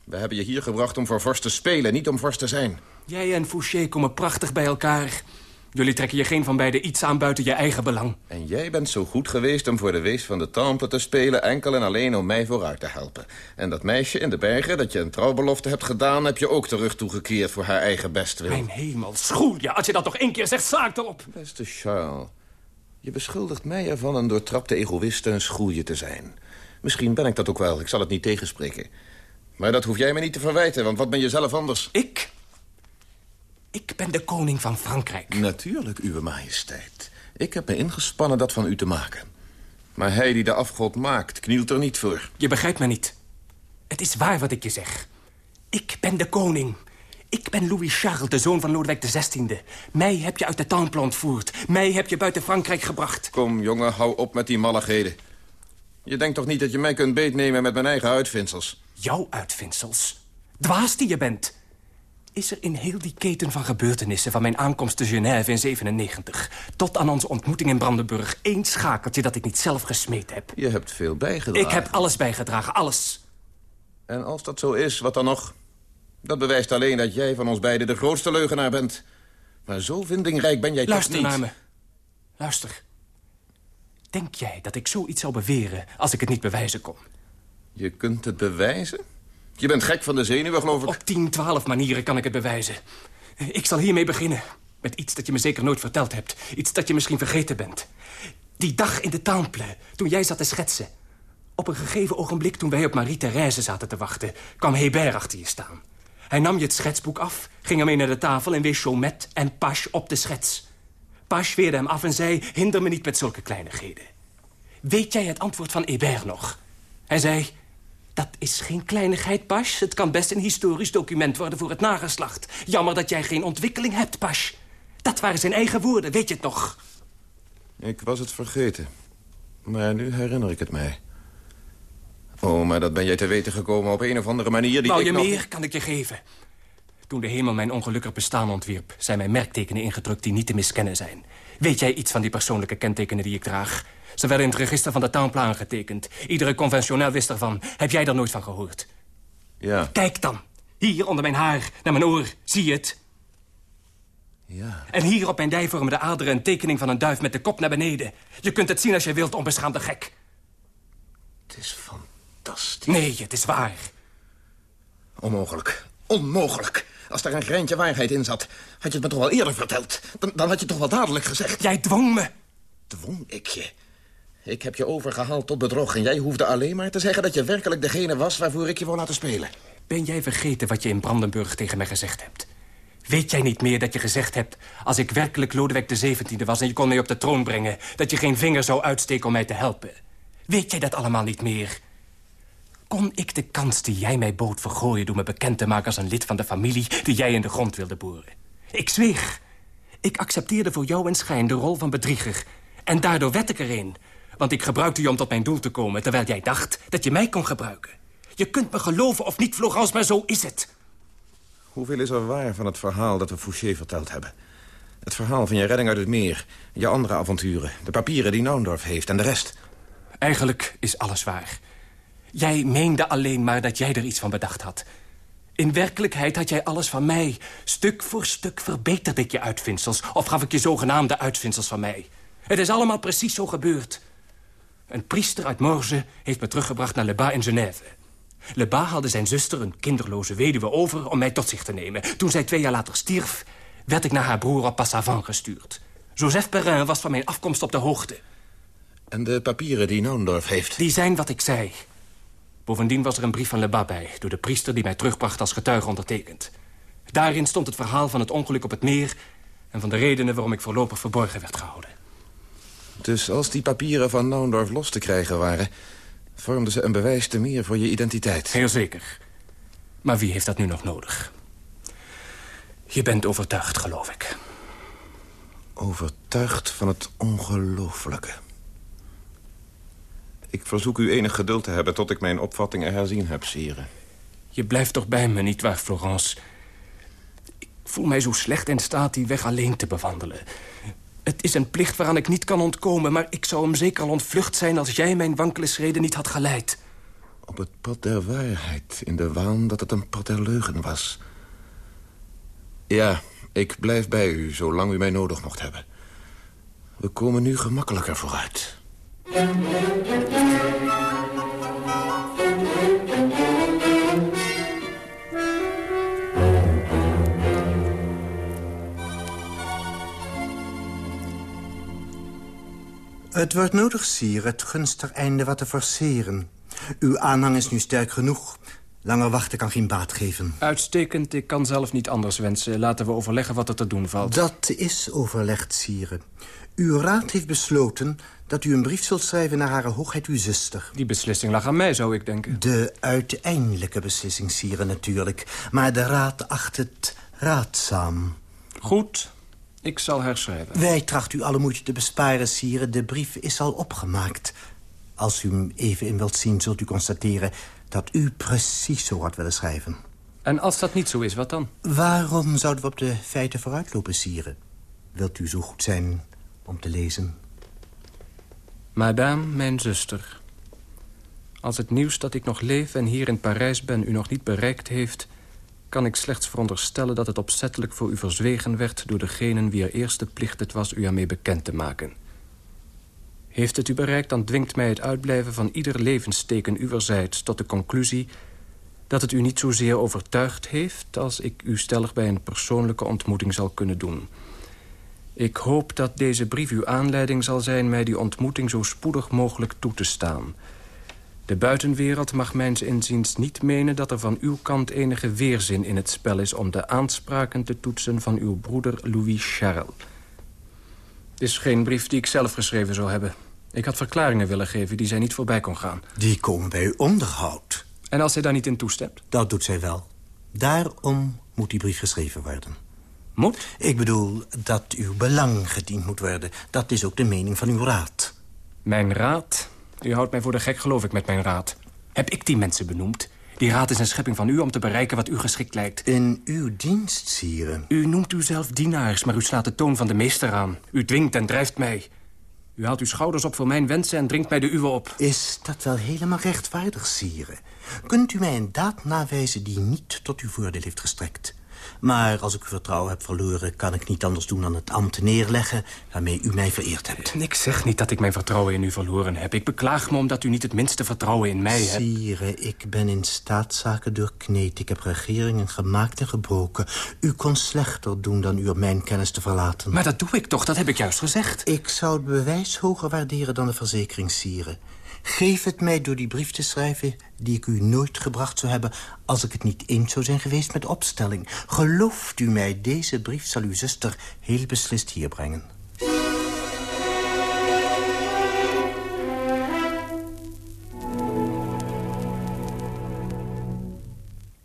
We hebben je hier gebracht om voor vorst te spelen, niet om vorst te zijn. Jij en Fouché komen prachtig bij elkaar. Jullie trekken je geen van beiden iets aan buiten je eigen belang. En jij bent zo goed geweest om voor de wees van de Temple te spelen... enkel en alleen om mij vooruit te helpen. En dat meisje in de bergen dat je een trouwbelofte hebt gedaan... heb je ook terug toegekeerd voor haar eigen bestwil. Mijn hemel, schoel je. Als je dat toch één keer zegt, zaak erop. Beste Charles, je beschuldigt mij ervan een doortrapte egoïst en een schoelje te zijn. Misschien ben ik dat ook wel, ik zal het niet tegenspreken. Maar dat hoef jij me niet te verwijten, want wat ben je zelf anders? Ik? Ik ben de koning van Frankrijk. Natuurlijk, uw majesteit. Ik heb me ingespannen dat van u te maken. Maar hij die de afgod maakt, knielt er niet voor. Je begrijpt me niet. Het is waar wat ik je zeg. Ik ben de koning. Ik ben Louis Charles, de zoon van Lodewijk XVI. Mij heb je uit de Temple ontvoerd. Mij heb je buiten Frankrijk gebracht. Kom, jongen, hou op met die malligheden. Je denkt toch niet dat je mij kunt beetnemen met mijn eigen uitvindsels? Jouw uitvindsels? Dwaas die je bent. Is er in heel die keten van gebeurtenissen... van mijn aankomst te Genève in 97... tot aan onze ontmoeting in Brandenburg... één schakeltje dat ik niet zelf gesmeed heb? Je hebt veel bijgedragen. Ik heb alles bijgedragen, alles. En als dat zo is, wat dan nog? Dat bewijst alleen dat jij van ons beiden de grootste leugenaar bent. Maar zo vindingrijk ben jij Luister toch niet. naar me. Luister. Denk jij dat ik zoiets zou beweren als ik het niet bewijzen kon? Je kunt het bewijzen? Je bent gek van de zenuwen, geloof ik. Op tien, twaalf manieren kan ik het bewijzen. Ik zal hiermee beginnen. Met iets dat je me zeker nooit verteld hebt. Iets dat je misschien vergeten bent. Die dag in de Temple, toen jij zat te schetsen. Op een gegeven ogenblik, toen wij op Marie-Thérèse zaten te wachten... kwam Hébert achter je staan. Hij nam je het schetsboek af, ging ermee naar de tafel... en wees Chaumet en Pache op de schets. Pache weerde hem af en zei... hinder me niet met zulke kleinigheden. Weet jij het antwoord van Hébert nog? Hij zei... Dat is geen kleinigheid, Pache. Het kan best een historisch document worden voor het nageslacht. Jammer dat jij geen ontwikkeling hebt, Pache. Dat waren zijn eigen woorden, weet je het nog? Ik was het vergeten. Maar nu herinner ik het mij. Oh, maar dat ben jij te weten gekomen op een of andere manier die Wou ik je nog- meer, kan ik je geven. Toen de hemel mijn ongelukkig bestaan ontwierp... zijn mijn merktekenen ingedrukt die niet te miskennen zijn. Weet jij iets van die persoonlijke kentekenen die ik draag? Ze werden in het register van de Temple aangetekend. Iedere conventioneel wist ervan. Heb jij daar nooit van gehoord? Ja, Kijk dan. Hier onder mijn haar, naar mijn oor. Zie je het? ja. En hier op mijn dij vormen de aderen een tekening van een duif met de kop naar beneden. Je kunt het zien als je wilt, onbeschaamde gek. Het is fantastisch. Nee, het is waar. Onmogelijk. Onmogelijk. Als er een greintje waarheid in zat, had je het me toch wel eerder verteld. Dan, dan had je toch wel dadelijk gezegd. Jij dwong me. Dwong ik je? Ik heb je overgehaald tot bedrog en jij hoefde alleen maar te zeggen dat je werkelijk degene was waarvoor ik je wou laten spelen. Ben jij vergeten wat je in Brandenburg tegen mij gezegd hebt? Weet jij niet meer dat je gezegd hebt... als ik werkelijk Lodewijk de 17e was en je kon mij op de troon brengen... dat je geen vinger zou uitsteken om mij te helpen? Weet jij dat allemaal niet meer? Kon ik de kans die jij mij bood vergooien... door me bekend te maken als een lid van de familie... die jij in de grond wilde boren? Ik zweeg. Ik accepteerde voor jou en schijn de rol van bedrieger. En daardoor werd ik erin. Want ik gebruikte je om tot mijn doel te komen... terwijl jij dacht dat je mij kon gebruiken. Je kunt me geloven of niet, Florence, maar zo is het. Hoeveel is er waar van het verhaal dat we Fouché verteld hebben? Het verhaal van je redding uit het meer, je andere avonturen... de papieren die Naundorf heeft en de rest. Eigenlijk is alles waar. Jij meende alleen maar dat jij er iets van bedacht had. In werkelijkheid had jij alles van mij. Stuk voor stuk verbeterde ik je uitvindsels... of gaf ik je zogenaamde uitvindsels van mij. Het is allemaal precies zo gebeurd. Een priester uit Morges heeft me teruggebracht naar Le Bas in Genève. Le Bas haalde zijn zuster, een kinderloze weduwe, over... om mij tot zich te nemen. Toen zij twee jaar later stierf... werd ik naar haar broer op Passavant gestuurd. Joseph Perrin was van mijn afkomst op de hoogte. En de papieren die Naundorf heeft. Die zijn wat ik zei. Bovendien was er een brief van Le Bas bij... door de priester die mij terugbracht als getuige ondertekend. Daarin stond het verhaal van het ongeluk op het meer... En van de redenen waarom ik voorlopig verborgen werd gehouden. Dus als die papieren van Naundorf los te krijgen waren... vormden ze een bewijs te meer voor je identiteit. Heel zeker. Maar wie heeft dat nu nog nodig? Je bent overtuigd, geloof ik. Overtuigd van het ongelooflijke. Ik verzoek u enig geduld te hebben tot ik mijn opvattingen herzien heb, sire. Je blijft toch bij me, nietwaar, Florence? Ik voel mij zo slecht in staat die weg alleen te bewandelen. Het is een plicht waaraan ik niet kan ontkomen... maar ik zou hem zeker al ontvlucht zijn als jij mijn wankele schreden niet had geleid. Op het pad der waarheid, in de waan dat het een pad der leugen was. Ja, ik blijf bij u, zolang u mij nodig mocht hebben. We komen nu gemakkelijker vooruit. Het wordt nodig, sire, het gunstig einde wat te forceren. Uw aanhang is nu sterk genoeg. Langer wachten kan geen baat geven. Uitstekend, ik kan zelf niet anders wensen. Laten we overleggen wat er te doen valt. Dat is overlegd, sire. Uw raad heeft besloten dat u een brief zult schrijven naar haar hoogheid uw zuster. Die beslissing lag aan mij, zou ik denken. De uiteindelijke beslissing, sire, natuurlijk. Maar de raad acht het raadzaam. Goed, ik zal herschrijven. Wij trachten u alle moeite te besparen, sire. De brief is al opgemaakt. Als u hem even in wilt zien, zult u constateren... dat u precies zo had willen schrijven. En als dat niet zo is, wat dan? Waarom zouden we op de feiten vooruitlopen, sire? Wilt u zo goed zijn om te lezen? Madame, mijn zuster. Als het nieuws dat ik nog leef en hier in Parijs ben u nog niet bereikt heeft... kan ik slechts veronderstellen dat het opzettelijk voor u verzwegen werd... door degenen wier eerste plicht het was u ermee bekend te maken. Heeft het u bereikt, dan dwingt mij het uitblijven van ieder levensteken uwerzijds... tot de conclusie dat het u niet zozeer overtuigd heeft... als ik u stellig bij een persoonlijke ontmoeting zal kunnen doen... Ik hoop dat deze brief uw aanleiding zal zijn... mij die ontmoeting zo spoedig mogelijk toe te staan. De buitenwereld mag mijns inziens niet menen... dat er van uw kant enige weerzin in het spel is... om de aanspraken te toetsen van uw broeder Louis Charles. Het is geen brief die ik zelf geschreven zou hebben. Ik had verklaringen willen geven die zij niet voorbij kon gaan. Die komen bij uw onderhoud. En als zij daar niet in toestemt? Dat doet zij wel. Daarom moet die brief geschreven worden. Moet? Ik bedoel dat uw belang gediend moet worden. Dat is ook de mening van uw raad. Mijn raad? U houdt mij voor de gek, geloof ik, met mijn raad. Heb ik die mensen benoemd? Die raad is een schepping van u om te bereiken wat u geschikt lijkt. In uw dienst, sire. U noemt uzelf dienaars, maar u slaat de toon van de meester aan. U dwingt en drijft mij. U haalt uw schouders op voor mijn wensen en dringt mij de uwe op. Is dat wel helemaal rechtvaardig, sire? Kunt u mij een daad nawijzen die niet tot uw voordeel heeft gestrekt? Maar als ik uw vertrouwen heb verloren... kan ik niet anders doen dan het ambt neerleggen... waarmee u mij vereerd hebt. Ik zeg niet dat ik mijn vertrouwen in u verloren heb. Ik beklaag me omdat u niet het minste vertrouwen in mij hebt. Sire, ik ben in staatszaken doorkneed. Ik heb regeringen gemaakt en gebroken. U kon slechter doen dan u op mijn kennis te verlaten. Maar dat doe ik toch, dat heb ik juist gezegd. Ik zou het bewijs hoger waarderen dan de verzekering, Sire. Geef het mij door die brief te schrijven die ik u nooit gebracht zou hebben... als ik het niet eens zou zijn geweest met opstelling. Gelooft u mij, deze brief zal uw zuster heel beslist hier brengen.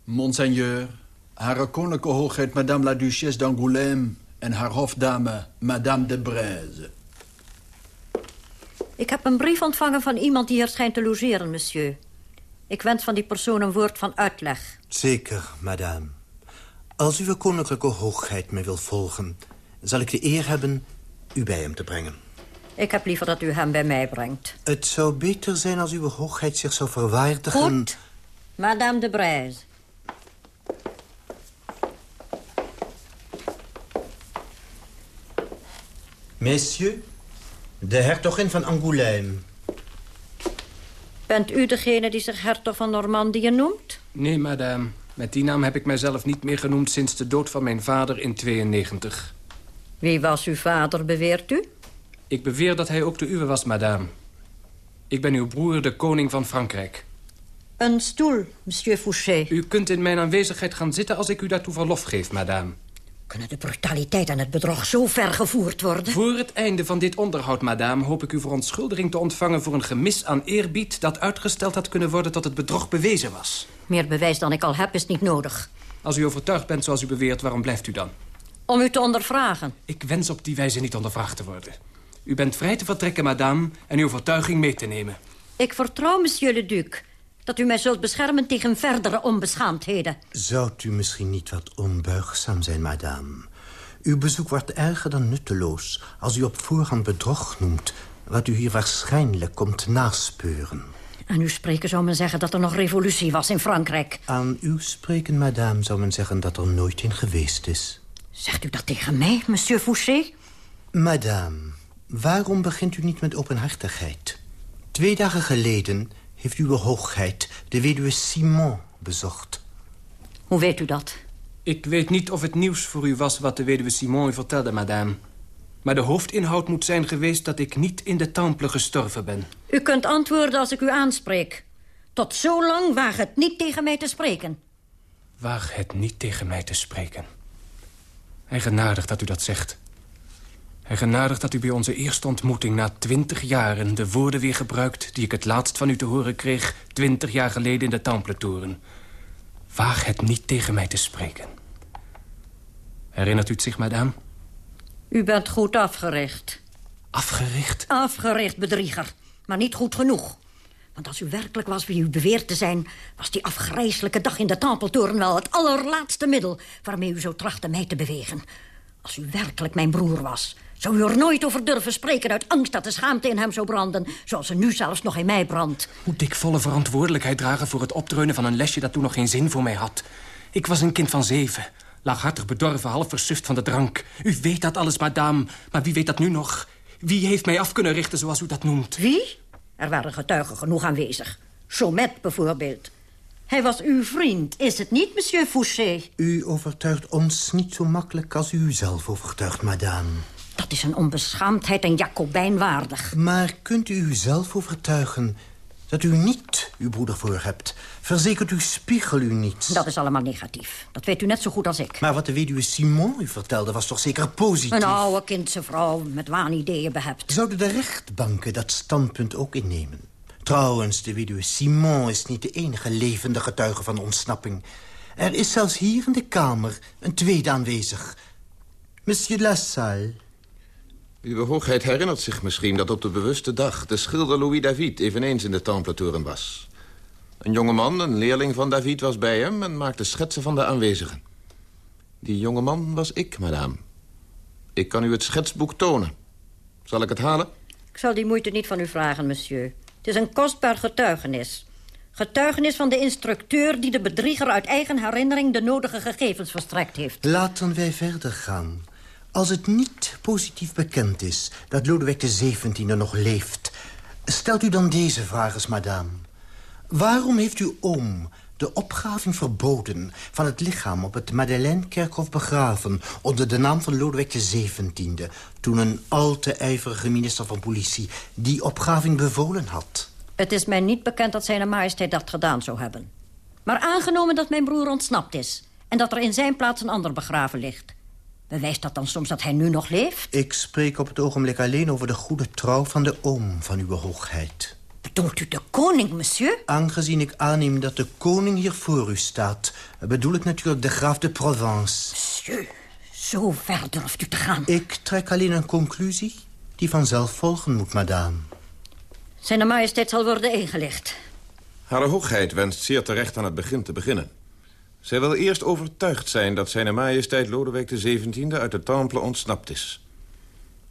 Monseigneur, haar koninklijke hoogheid Madame la Duchesse d'Angoulême... en haar hofdame Madame de Braise. Ik heb een brief ontvangen van iemand die hier schijnt te logeren, monsieur. Ik wens van die persoon een woord van uitleg. Zeker, madame. Als uw koninklijke hoogheid mij wil volgen... zal ik de eer hebben u bij hem te brengen. Ik heb liever dat u hem bij mij brengt. Het zou beter zijn als uw hoogheid zich zou verwaardigen... Goed, madame de Braise. Messieurs, de hertogin van Angoulême. Bent u degene die zich hertog van Normandië noemt? Nee, madame. Met die naam heb ik mijzelf niet meer genoemd... sinds de dood van mijn vader in 92. Wie was uw vader, beweert u? Ik beweer dat hij ook de uwe was, madame. Ik ben uw broer, de koning van Frankrijk. Een stoel, monsieur Fouché. U kunt in mijn aanwezigheid gaan zitten als ik u daartoe verlof geef, madame. Kunnen de brutaliteit en het bedrog zo ver gevoerd worden? Voor het einde van dit onderhoud, madame... hoop ik uw verontschuldiging te ontvangen voor een gemis aan eerbied... dat uitgesteld had kunnen worden tot het bedrog bewezen was. Meer bewijs dan ik al heb is niet nodig. Als u overtuigd bent zoals u beweert, waarom blijft u dan? Om u te ondervragen. Ik wens op die wijze niet ondervraagd te worden. U bent vrij te vertrekken, madame, en uw overtuiging mee te nemen. Ik vertrouw, monsieur le duc, dat u mij zult beschermen tegen verdere onbeschaamdheden. Zou u misschien niet wat onbuigzaam zijn, madame? Uw bezoek wordt erger dan nutteloos als u op voorhand bedrog noemt... wat u hier waarschijnlijk komt naspeuren. Aan u spreken zou men zeggen dat er nog revolutie was in Frankrijk. Aan u spreken, madame, zou men zeggen dat er nooit in geweest is. Zegt u dat tegen mij, monsieur Fouché? Madame, waarom begint u niet met openhartigheid? Twee dagen geleden heeft uw hoogheid de weduwe Simon bezocht. Hoe weet u dat? Ik weet niet of het nieuws voor u was wat de weduwe Simon u vertelde, madame. Maar de hoofdinhoud moet zijn geweest dat ik niet in de temple gestorven ben. U kunt antwoorden als ik u aanspreek. Tot zo lang waag het niet tegen mij te spreken. Waag het niet tegen mij te spreken. Eigenaardig dat u dat zegt. Eigenaardig dat u bij onze eerste ontmoeting na twintig jaren... de woorden weer gebruikt die ik het laatst van u te horen kreeg... twintig jaar geleden in de Templetoren. Waag het niet tegen mij te spreken. Herinnert u het zich, madame? U bent goed afgericht. Afgericht? Afgericht, bedrieger. Maar niet goed genoeg. Want als u werkelijk was wie u beweert te zijn... was die afgrijselijke dag in de Tempeltoren wel het allerlaatste middel... waarmee u zo trachtte mij te bewegen. Als u werkelijk mijn broer was... zou u er nooit over durven spreken uit angst dat de schaamte in hem zou branden... zoals ze nu zelfs nog in mij brandt. Moet ik volle verantwoordelijkheid dragen voor het opdreunen van een lesje... dat toen nog geen zin voor mij had? Ik was een kind van zeven... Laaghartig bedorven, half versuft van de drank. U weet dat alles, madame. Maar wie weet dat nu nog? Wie heeft mij af kunnen richten zoals u dat noemt? Wie? Er waren getuigen genoeg aanwezig. Chomet bijvoorbeeld. Hij was uw vriend, is het niet, monsieur Fouché? U overtuigt ons niet zo makkelijk als u uzelf overtuigt, madame. Dat is een onbeschaamdheid en Jacobijn waardig. Maar kunt u uzelf overtuigen dat u niet uw broeder voor hebt? Verzekert uw spiegel u niet? Dat is allemaal negatief. Dat weet u net zo goed als ik. Maar wat de weduwe Simon u vertelde was toch zeker positief? Een oude kindse vrouw met waanideeën behept. Zouden de rechtbanken dat standpunt ook innemen? Trouwens, de weduwe Simon is niet de enige levende getuige van de ontsnapping. Er is zelfs hier in de kamer een tweede aanwezig. Monsieur Lassalle. Uwe hoogheid herinnert zich misschien dat op de bewuste dag... de schilder Louis David eveneens in de Templetoren was. Een jongeman, een leerling van David, was bij hem... en maakte schetsen van de aanwezigen. Die jongeman was ik, madame. Ik kan u het schetsboek tonen. Zal ik het halen? Ik zal die moeite niet van u vragen, monsieur. Het is een kostbaar getuigenis. Getuigenis van de instructeur die de bedrieger uit eigen herinnering... de nodige gegevens verstrekt heeft. Laten wij verder gaan. Als het niet positief bekend is dat Lodewijk XVII nog leeft... stelt u dan deze vraag eens, madame. Waarom heeft uw oom de opgraving verboden van het lichaam op het Madeleine-kerkhof begraven... onder de naam van Lodewijk XVII... toen een al te ijverige minister van politie die opgraving bevolen had? Het is mij niet bekend dat zijn majesteit dat gedaan zou hebben. Maar aangenomen dat mijn broer ontsnapt is... en dat er in zijn plaats een ander begraven ligt... bewijst dat dan soms dat hij nu nog leeft? Ik spreek op het ogenblik alleen over de goede trouw van de oom van uw hoogheid. Bedoelt u de koning, monsieur? Aangezien ik aanneem dat de koning hier voor u staat... bedoel ik natuurlijk de graaf de Provence. Monsieur, zo ver durft u te gaan. Ik trek alleen een conclusie die vanzelf volgen moet, madame. Zijn majesteit zal worden ingelicht. Hare hoogheid wenst zeer terecht aan het begin te beginnen. Zij wil eerst overtuigd zijn dat zijn majesteit Lodewijk XVII... uit de Temple ontsnapt is.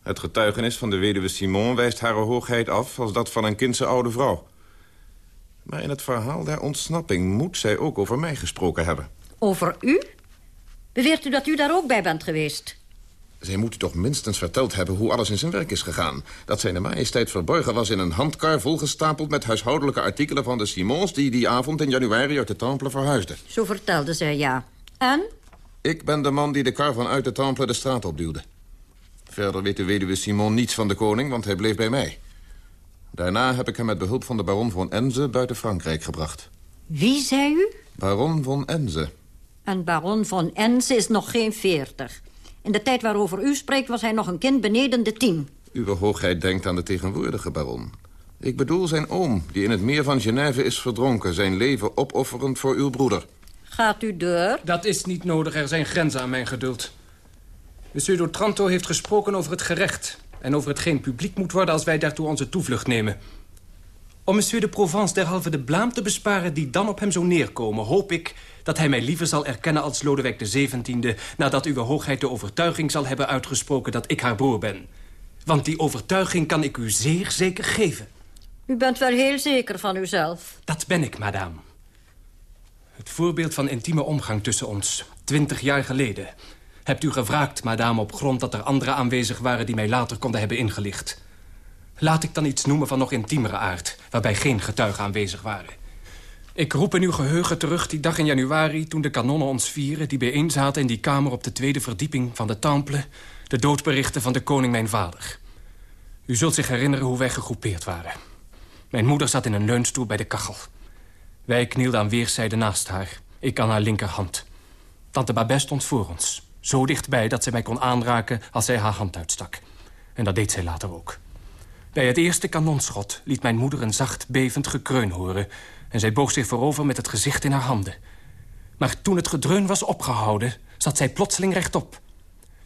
Het getuigenis van de weduwe Simon wijst hare hoogheid af... als dat van een kindse oude vrouw. Maar in het verhaal der ontsnapping moet zij ook over mij gesproken hebben. Over u? Beweert u dat u daar ook bij bent geweest? Zij moet u toch minstens verteld hebben hoe alles in zijn werk is gegaan. Dat zijn majesteit verborgen was in een handkar volgestapeld... met huishoudelijke artikelen van de Simons... die die avond in januari uit de Temple verhuisden. Zo vertelde zij, ja. En? Ik ben de man die de kar vanuit de Temple de straat opduwde. Verder weet de weduwe Simon niets van de koning, want hij bleef bij mij. Daarna heb ik hem met behulp van de baron von Enze buiten Frankrijk gebracht. Wie, zei u? Baron von Enze. En baron von Ens is nog geen veertig. In de tijd waarover u spreekt was hij nog een kind beneden de tien. Uwe hoogheid denkt aan de tegenwoordige baron. Ik bedoel zijn oom, die in het meer van Genève is verdronken... zijn leven opofferend voor uw broeder. Gaat u door? Dat is niet nodig, er zijn grenzen aan mijn geduld. Monsieur d'Otranto heeft gesproken over het gerecht... en over hetgeen publiek moet worden als wij daartoe onze toevlucht nemen. Om monsieur de Provence derhalve de blaam te besparen... die dan op hem zou neerkomen, hoop ik dat hij mij liever zal erkennen als Lodewijk XVII... nadat uw hoogheid de overtuiging zal hebben uitgesproken dat ik haar broer ben. Want die overtuiging kan ik u zeer zeker geven. U bent wel heel zeker van uzelf. Dat ben ik, madame. Het voorbeeld van intieme omgang tussen ons, twintig jaar geleden... hebt u gevraagd, madame, op grond dat er anderen aanwezig waren... die mij later konden hebben ingelicht. Laat ik dan iets noemen van nog intiemere aard... waarbij geen getuigen aanwezig waren. Ik roep in uw geheugen terug die dag in januari... toen de kanonnen ons vieren die bijeen zaten in die kamer... op de tweede verdieping van de Temple... de doodberichten van de koning mijn vader. U zult zich herinneren hoe wij gegroepeerd waren. Mijn moeder zat in een leunstoel bij de kachel. Wij knielden aan weerszijden naast haar. Ik aan haar linkerhand. Tante Babette stond voor ons. Zo dichtbij dat zij mij kon aanraken als zij haar hand uitstak. En dat deed zij later ook. Bij het eerste kanonschot liet mijn moeder een zacht bevend gekreun horen... en zij boog zich voorover met het gezicht in haar handen. Maar toen het gedreun was opgehouden, zat zij plotseling rechtop.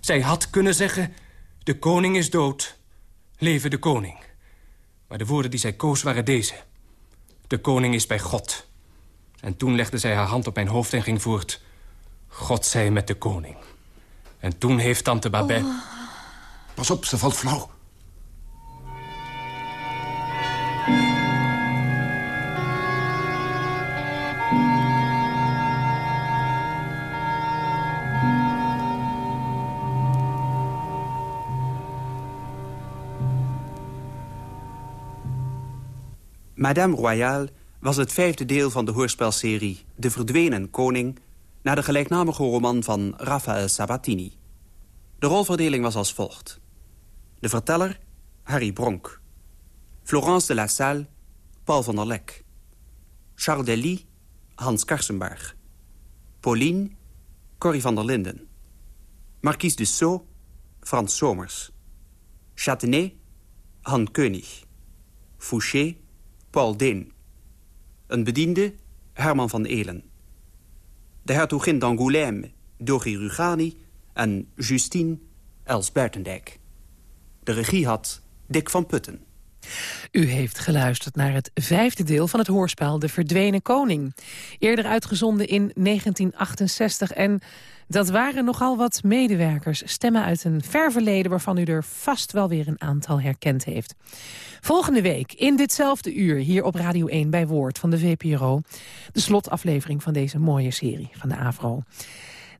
Zij had kunnen zeggen, de koning is dood, leven de koning. Maar de woorden die zij koos waren deze. De koning is bij God. En toen legde zij haar hand op mijn hoofd en ging voort. God zij met de koning. En toen heeft tante Babette... Oh. Pas op, ze valt flauw. Madame Royale was het vijfde deel van de hoorspelserie De Verdwenen Koning... naar de gelijknamige roman van Raphaël Sabatini. De rolverdeling was als volgt. De verteller, Harry Bronk. Florence de la Salle, Paul van der Lek. Charles Delis, Hans Karsenberg. Pauline, Corrie van der Linden. Marquise de Sceaux, Frans Somers. Châtenay, Han König. Fouché, Paul Deen. Een bediende, Herman van Elen. De hertogin d'Angoulême, Dori Rugani en Justine Els Buitendijk. De regie had Dick van Putten. U heeft geluisterd naar het vijfde deel van het hoorspel De Verdwenen Koning. Eerder uitgezonden in 1968 en dat waren nogal wat medewerkers. Stemmen uit een ver verleden waarvan u er vast wel weer een aantal herkend heeft. Volgende week in ditzelfde uur hier op Radio 1 bij Woord van de VPRO. De slotaflevering van deze mooie serie van de AVRO.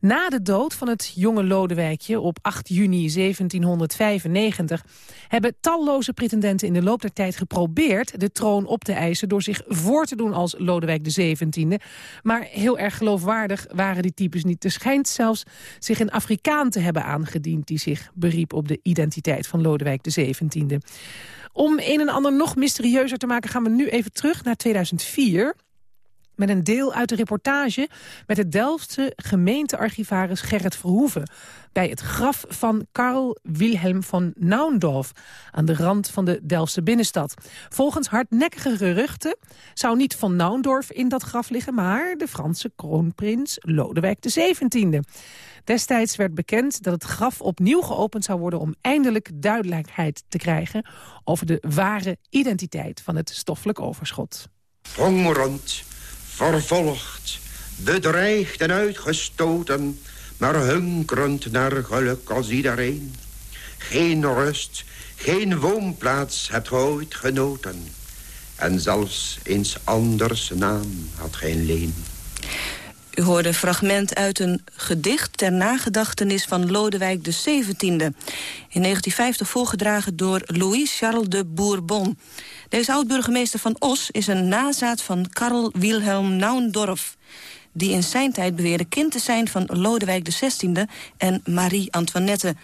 Na de dood van het jonge Lodewijkje op 8 juni 1795... hebben talloze pretendenten in de loop der tijd geprobeerd... de troon op te eisen door zich voor te doen als Lodewijk XVII. Maar heel erg geloofwaardig waren die types niet. Er schijnt zelfs zich een Afrikaan te hebben aangediend... die zich beriep op de identiteit van Lodewijk XVII. Om een en ander nog mysterieuzer te maken... gaan we nu even terug naar 2004 met een deel uit de reportage met het Delftse gemeentearchivaris Gerrit Verhoeven... bij het graf van Karl Wilhelm van Naundorf... aan de rand van de Delftse binnenstad. Volgens hardnekkige geruchten zou niet van Naundorf in dat graf liggen... maar de Franse kroonprins Lodewijk XVII. Destijds werd bekend dat het graf opnieuw geopend zou worden... om eindelijk duidelijkheid te krijgen over de ware identiteit van het stoffelijk overschot. Vervolgd, bedreigd en uitgestoten, maar hunkerend naar geluk als iedereen. Geen rust, geen woonplaats hebt ooit genoten. En zelfs eens anders naam had geen leen. U hoorde een fragment uit een gedicht ter nagedachtenis van Lodewijk XVII. In 1950 voorgedragen door Louis-Charles de Bourbon. Deze oud-burgemeester van Os is een nazaat van Karl Wilhelm Naundorf die in zijn tijd beweerde kind te zijn van Lodewijk XVI en Marie-Antoinette.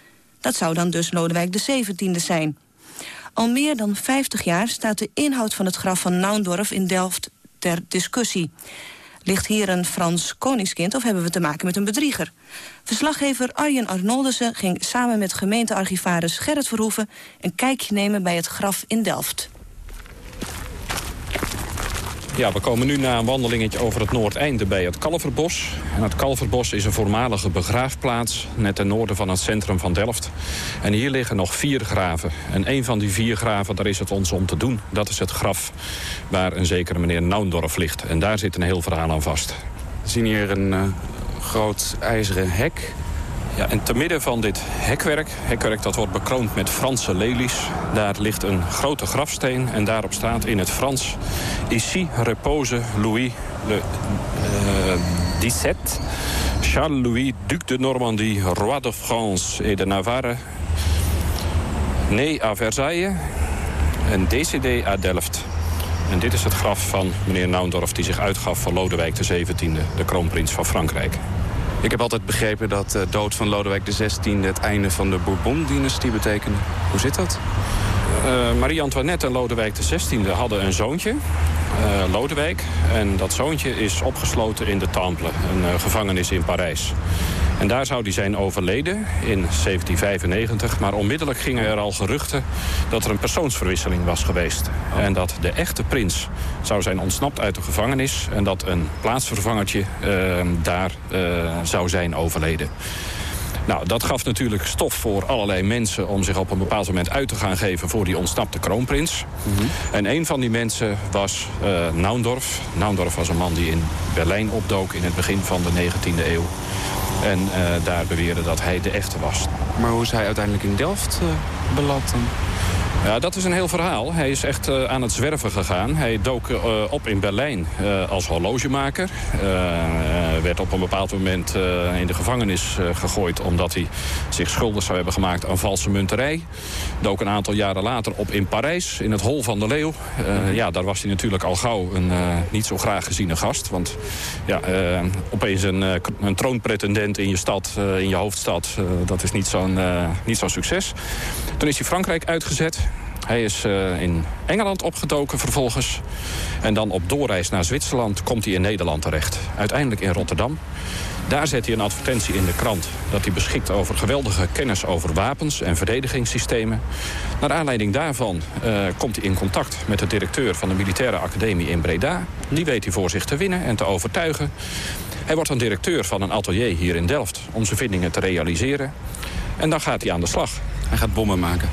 Dat zou dan dus Lodewijk XVII zijn. Al meer dan 50 jaar staat de inhoud van het graf van Naundorf in Delft ter discussie. Ligt hier een Frans koningskind of hebben we te maken met een bedrieger? Verslaggever Arjen Arnoldussen ging samen met gemeentearchivaris Gerrit Verhoeven... een kijkje nemen bij het graf in Delft. Ja, we komen nu na een wandelingetje over het Noordeinde bij het Kalverbos. En het Kalverbos is een voormalige begraafplaats... net ten noorden van het centrum van Delft. En hier liggen nog vier graven. En een van die vier graven, daar is het ons om te doen. Dat is het graf waar een zekere meneer Naundorf ligt. En daar zit een heel verhaal aan vast. We zien hier een uh, groot ijzeren hek ja, en te midden van dit hekwerk, hekwerk dat wordt bekroond met Franse lelies... daar ligt een grote grafsteen en daarop staat in het Frans... Ici repose Louis le uh, XVII, Charles-Louis, duc de Normandie, roi de France et de Navarre... né à Versailles en décédé à Delft. En dit is het graf van meneer Naundorf die zich uitgaf voor Lodewijk XVII, de kroonprins van Frankrijk. Ik heb altijd begrepen dat de dood van Lodewijk XVI het einde van de Bourbon-dynastie betekende. Hoe zit dat? Uh, Marie-Antoinette en Lodewijk XVI hadden een zoontje, uh, Lodewijk. En dat zoontje is opgesloten in de Temple, een gevangenis in Parijs. En daar zou hij zijn overleden in 1795. Maar onmiddellijk gingen er al geruchten dat er een persoonsverwisseling was geweest. En dat de echte prins zou zijn ontsnapt uit de gevangenis... en dat een plaatsvervangertje uh, daar uh, zou zijn overleden. Nou, dat gaf natuurlijk stof voor allerlei mensen... om zich op een bepaald moment uit te gaan geven voor die ontsnapte kroonprins. Mm -hmm. En een van die mensen was uh, Naundorf. Naundorf was een man die in Berlijn opdook in het begin van de 19e eeuw. En uh, daar beweerde dat hij de echte was. Maar hoe is hij uiteindelijk in Delft uh, beland dan? Ja, dat is een heel verhaal. Hij is echt uh, aan het zwerven gegaan. Hij dook uh, op in Berlijn uh, als horlogemaker. werd op een bepaald moment in de gevangenis gegooid... omdat hij zich schuldig zou hebben gemaakt aan valse munterij. Dook een aantal jaren later op in Parijs, in het Hol van de Leeuw. ja, daar was hij natuurlijk al gauw een niet zo graag geziene gast. Want ja, opeens een, een troonpretendent in je stad, in je hoofdstad... dat is niet zo'n niet zo'n succes. Toen is hij Frankrijk uitgezet. Hij is uh, in Engeland opgedoken vervolgens. En dan op doorreis naar Zwitserland komt hij in Nederland terecht. Uiteindelijk in Rotterdam. Daar zet hij een advertentie in de krant... dat hij beschikt over geweldige kennis over wapens en verdedigingssystemen. Naar aanleiding daarvan uh, komt hij in contact met de directeur... van de militaire academie in Breda. Die weet hij voor zich te winnen en te overtuigen. Hij wordt dan directeur van een atelier hier in Delft... om zijn vindingen te realiseren. En dan gaat hij aan de slag. Hij gaat bommen maken.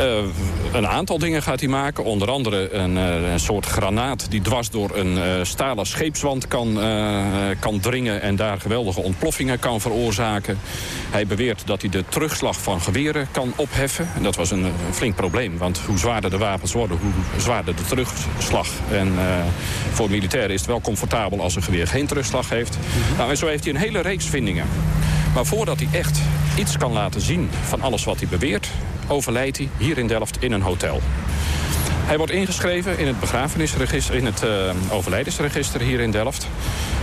Uh, een aantal dingen gaat hij maken. Onder andere een, een soort granaat die dwars door een uh, stalen scheepswand kan, kan dringen... en daar geweldige ontploffingen kan veroorzaken. Hij beweert dat hij de terugslag van geweren kan opheffen. En dat was een, een flink probleem, want hoe zwaarder de wapens worden... hoe zwaarder de terugslag. En voor militairen is het wel comfortabel als een geweer geen terugslag heeft. Nou, en zo heeft hij een hele reeks vindingen. Maar voordat hij echt iets kan laten zien van alles wat hij beweert... overlijdt hij hier in Delft in een hotel. Hij wordt ingeschreven in het begrafenisregister, in het uh, overlijdensregister hier in Delft...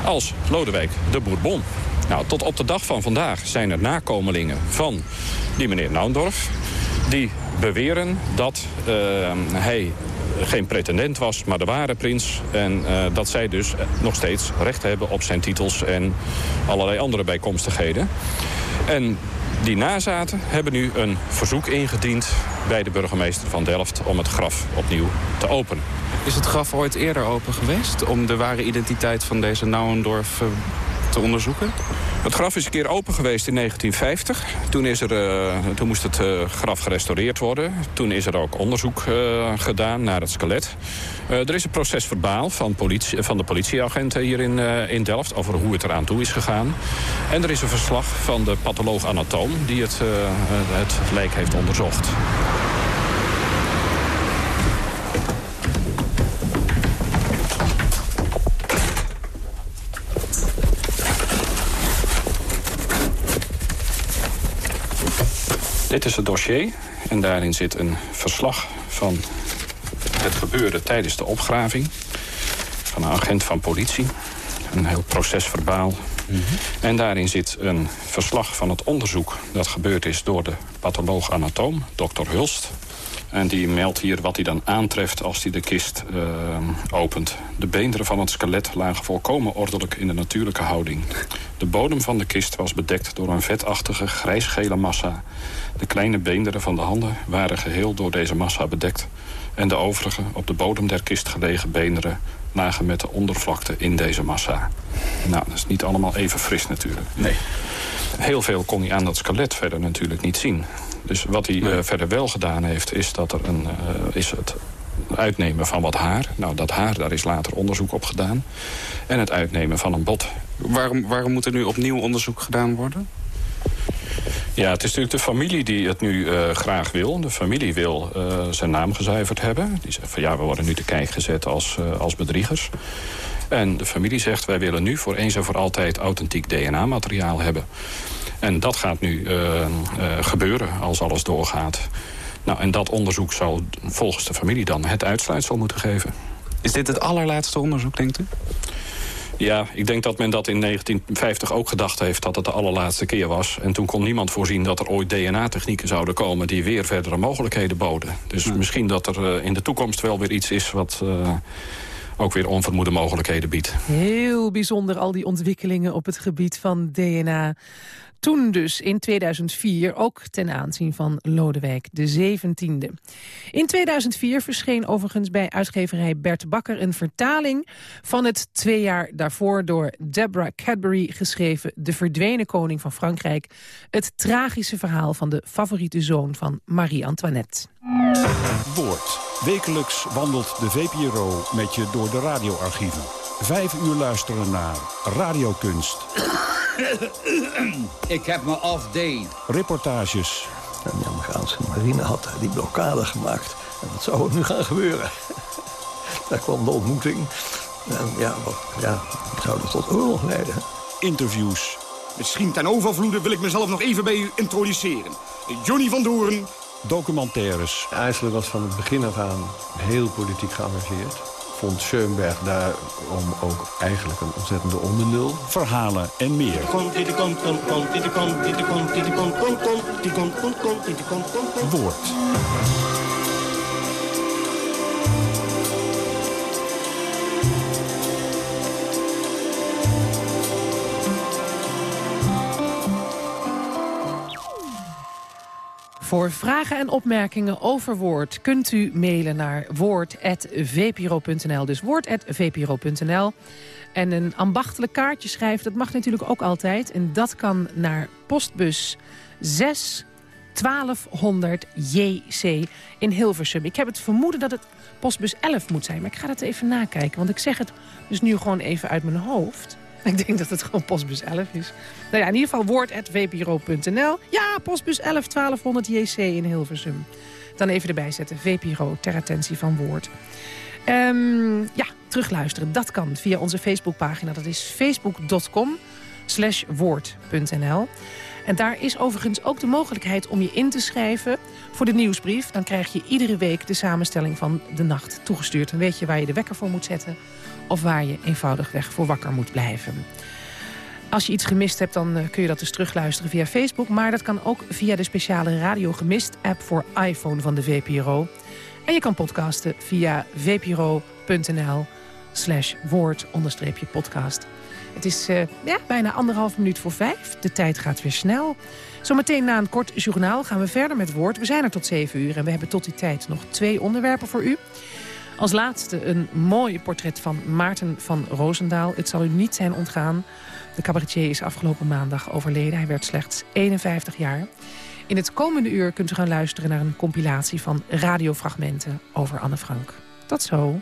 als Lodewijk de Bourbon. Nou, tot op de dag van vandaag zijn er nakomelingen van die meneer Naundorf... die beweren dat uh, hij geen pretendent was, maar de ware prins. En uh, dat zij dus nog steeds recht hebben op zijn titels en allerlei andere bijkomstigheden. En die nazaten hebben nu een verzoek ingediend bij de burgemeester van Delft... om het graf opnieuw te openen. Is het graf ooit eerder open geweest om de ware identiteit van deze Nauwendorf uh, te onderzoeken? Het graf is een keer open geweest in 1950. Toen, is er, uh, toen moest het uh, graf gerestaureerd worden. Toen is er ook onderzoek uh, gedaan naar het skelet. er is een proces verbaal van, politie, van de politieagenten hier in, in Delft... over hoe het eraan toe is gegaan. En er is een verslag van de patholoog-anatoom... die het, het lijk heeft onderzocht. Dit is het dossier en daarin zit een verslag van het gebeurde tijdens de opgraving. Van een agent van politie. Een heel procesverbaal En daarin zit een verslag van het onderzoek dat gebeurd is door de patholoog-anatoom, dokter Hulst. En die meldt hier wat hij dan aantreft als hij de kist uh, opent. De beenderen van het skelet lagen volkomen ordelijk in de natuurlijke houding. De bodem van de kist was bedekt door een vetachtige grijsgele massa. De kleine beenderen van de handen waren geheel door deze massa bedekt. En de overige, op de bodem der kist gelegen beenderen... lagen met de ondervlakte in deze massa. Nou, dat is niet allemaal even fris natuurlijk. Nee. Heel veel kon hij aan dat skelet verder natuurlijk niet zien. Dus wat hij uh, verder wel gedaan heeft, is, dat er een, uh, is het uitnemen van wat haar. Nou, dat haar, daar is later onderzoek op gedaan. En het uitnemen van een bot. Waarom, waarom moet er nu opnieuw onderzoek gedaan worden? Ja, het is natuurlijk de familie die het nu uh, graag wil. De familie wil uh, zijn naam gezuiverd hebben. Die zegt van ja, we worden nu te kijk gezet als, uh, als bedriegers. En de familie zegt wij willen nu voor eens en voor altijd authentiek DNA-materiaal hebben. En dat gaat nu gebeuren als alles doorgaat. Nou, en dat onderzoek zal volgens de familie dan het uitsluitsel moeten geven. Is dit het allerlaatste onderzoek, denkt u? Ja, ik denk dat men dat in 1950 ook gedacht heeft dat het de allerlaatste keer was. En toen kon niemand voorzien dat er ooit DNA-technieken zouden komen... die weer verdere mogelijkheden boden. Dus ja. misschien dat er uh, in de toekomst wel weer iets is wat... Uh, ook weer onvermoede mogelijkheden biedt. Heel bijzonder, al die ontwikkelingen op het gebied van DNA. Toen dus in 2004 ook ten aanzien van Lodewijk de 17e. In 2004 verscheen overigens bij uitgeverij Bert Bakker een vertaling van het twee jaar daarvoor door Deborah Cadbury geschreven De Verdwenen Koning van Frankrijk. Het tragische verhaal van de favoriete zoon van Marie-Antoinette. Woord. Wekelijks wandelt de VPRO met je door de radioarchieven. Vijf uur luisteren naar Radiokunst. Ik heb mijn off day. Reportages. En de Amerikaanse marine had die blokkade gemaakt. En wat zou er nu gaan gebeuren? Daar kwam de ontmoeting. En ja, wat, ja, zou dat tot oorlog leiden? Interviews. Misschien ten overvloede wil ik mezelf nog even bij u introduceren. Johnny van Doorn. Documentaires. IJsselen was van het begin af aan heel politiek geëngageerd vond Schoenberg daarom ook eigenlijk een ontzettende ondernul. Verhalen en meer. Woord. Voor vragen en opmerkingen over Woord kunt u mailen naar woord.vpro.nl. Dus woord.vpro.nl. En een ambachtelijk kaartje schrijven, dat mag natuurlijk ook altijd. En dat kan naar postbus 6 1200 JC in Hilversum. Ik heb het vermoeden dat het postbus 11 moet zijn. Maar ik ga dat even nakijken, want ik zeg het dus nu gewoon even uit mijn hoofd. Ik denk dat het gewoon postbus 11 is. Nou ja, in ieder geval woord.vpro.nl. Ja, postbus 11 1200 JC in Hilversum. Dan even erbij zetten. VPRO ter attentie van Woord. Um, ja, terugluisteren. Dat kan via onze Facebookpagina. Dat is facebook.com slash woord.nl. En daar is overigens ook de mogelijkheid om je in te schrijven voor de nieuwsbrief. Dan krijg je iedere week de samenstelling van de nacht toegestuurd. Dan weet je waar je de wekker voor moet zetten of waar je eenvoudigweg voor wakker moet blijven. Als je iets gemist hebt, dan kun je dat dus terugluisteren via Facebook. Maar dat kan ook via de speciale Radio Gemist app voor iPhone van de VPRO. En je kan podcasten via vpro.nl slash woord podcast. Het is uh, ja, bijna anderhalf minuut voor vijf. De tijd gaat weer snel. Zometeen na een kort journaal gaan we verder met woord. We zijn er tot zeven uur en we hebben tot die tijd nog twee onderwerpen voor u. Als laatste een mooi portret van Maarten van Roosendaal. Het zal u niet zijn ontgaan. De cabaretier is afgelopen maandag overleden. Hij werd slechts 51 jaar. In het komende uur kunt u gaan luisteren naar een compilatie van radiofragmenten over Anne Frank. Tot zo.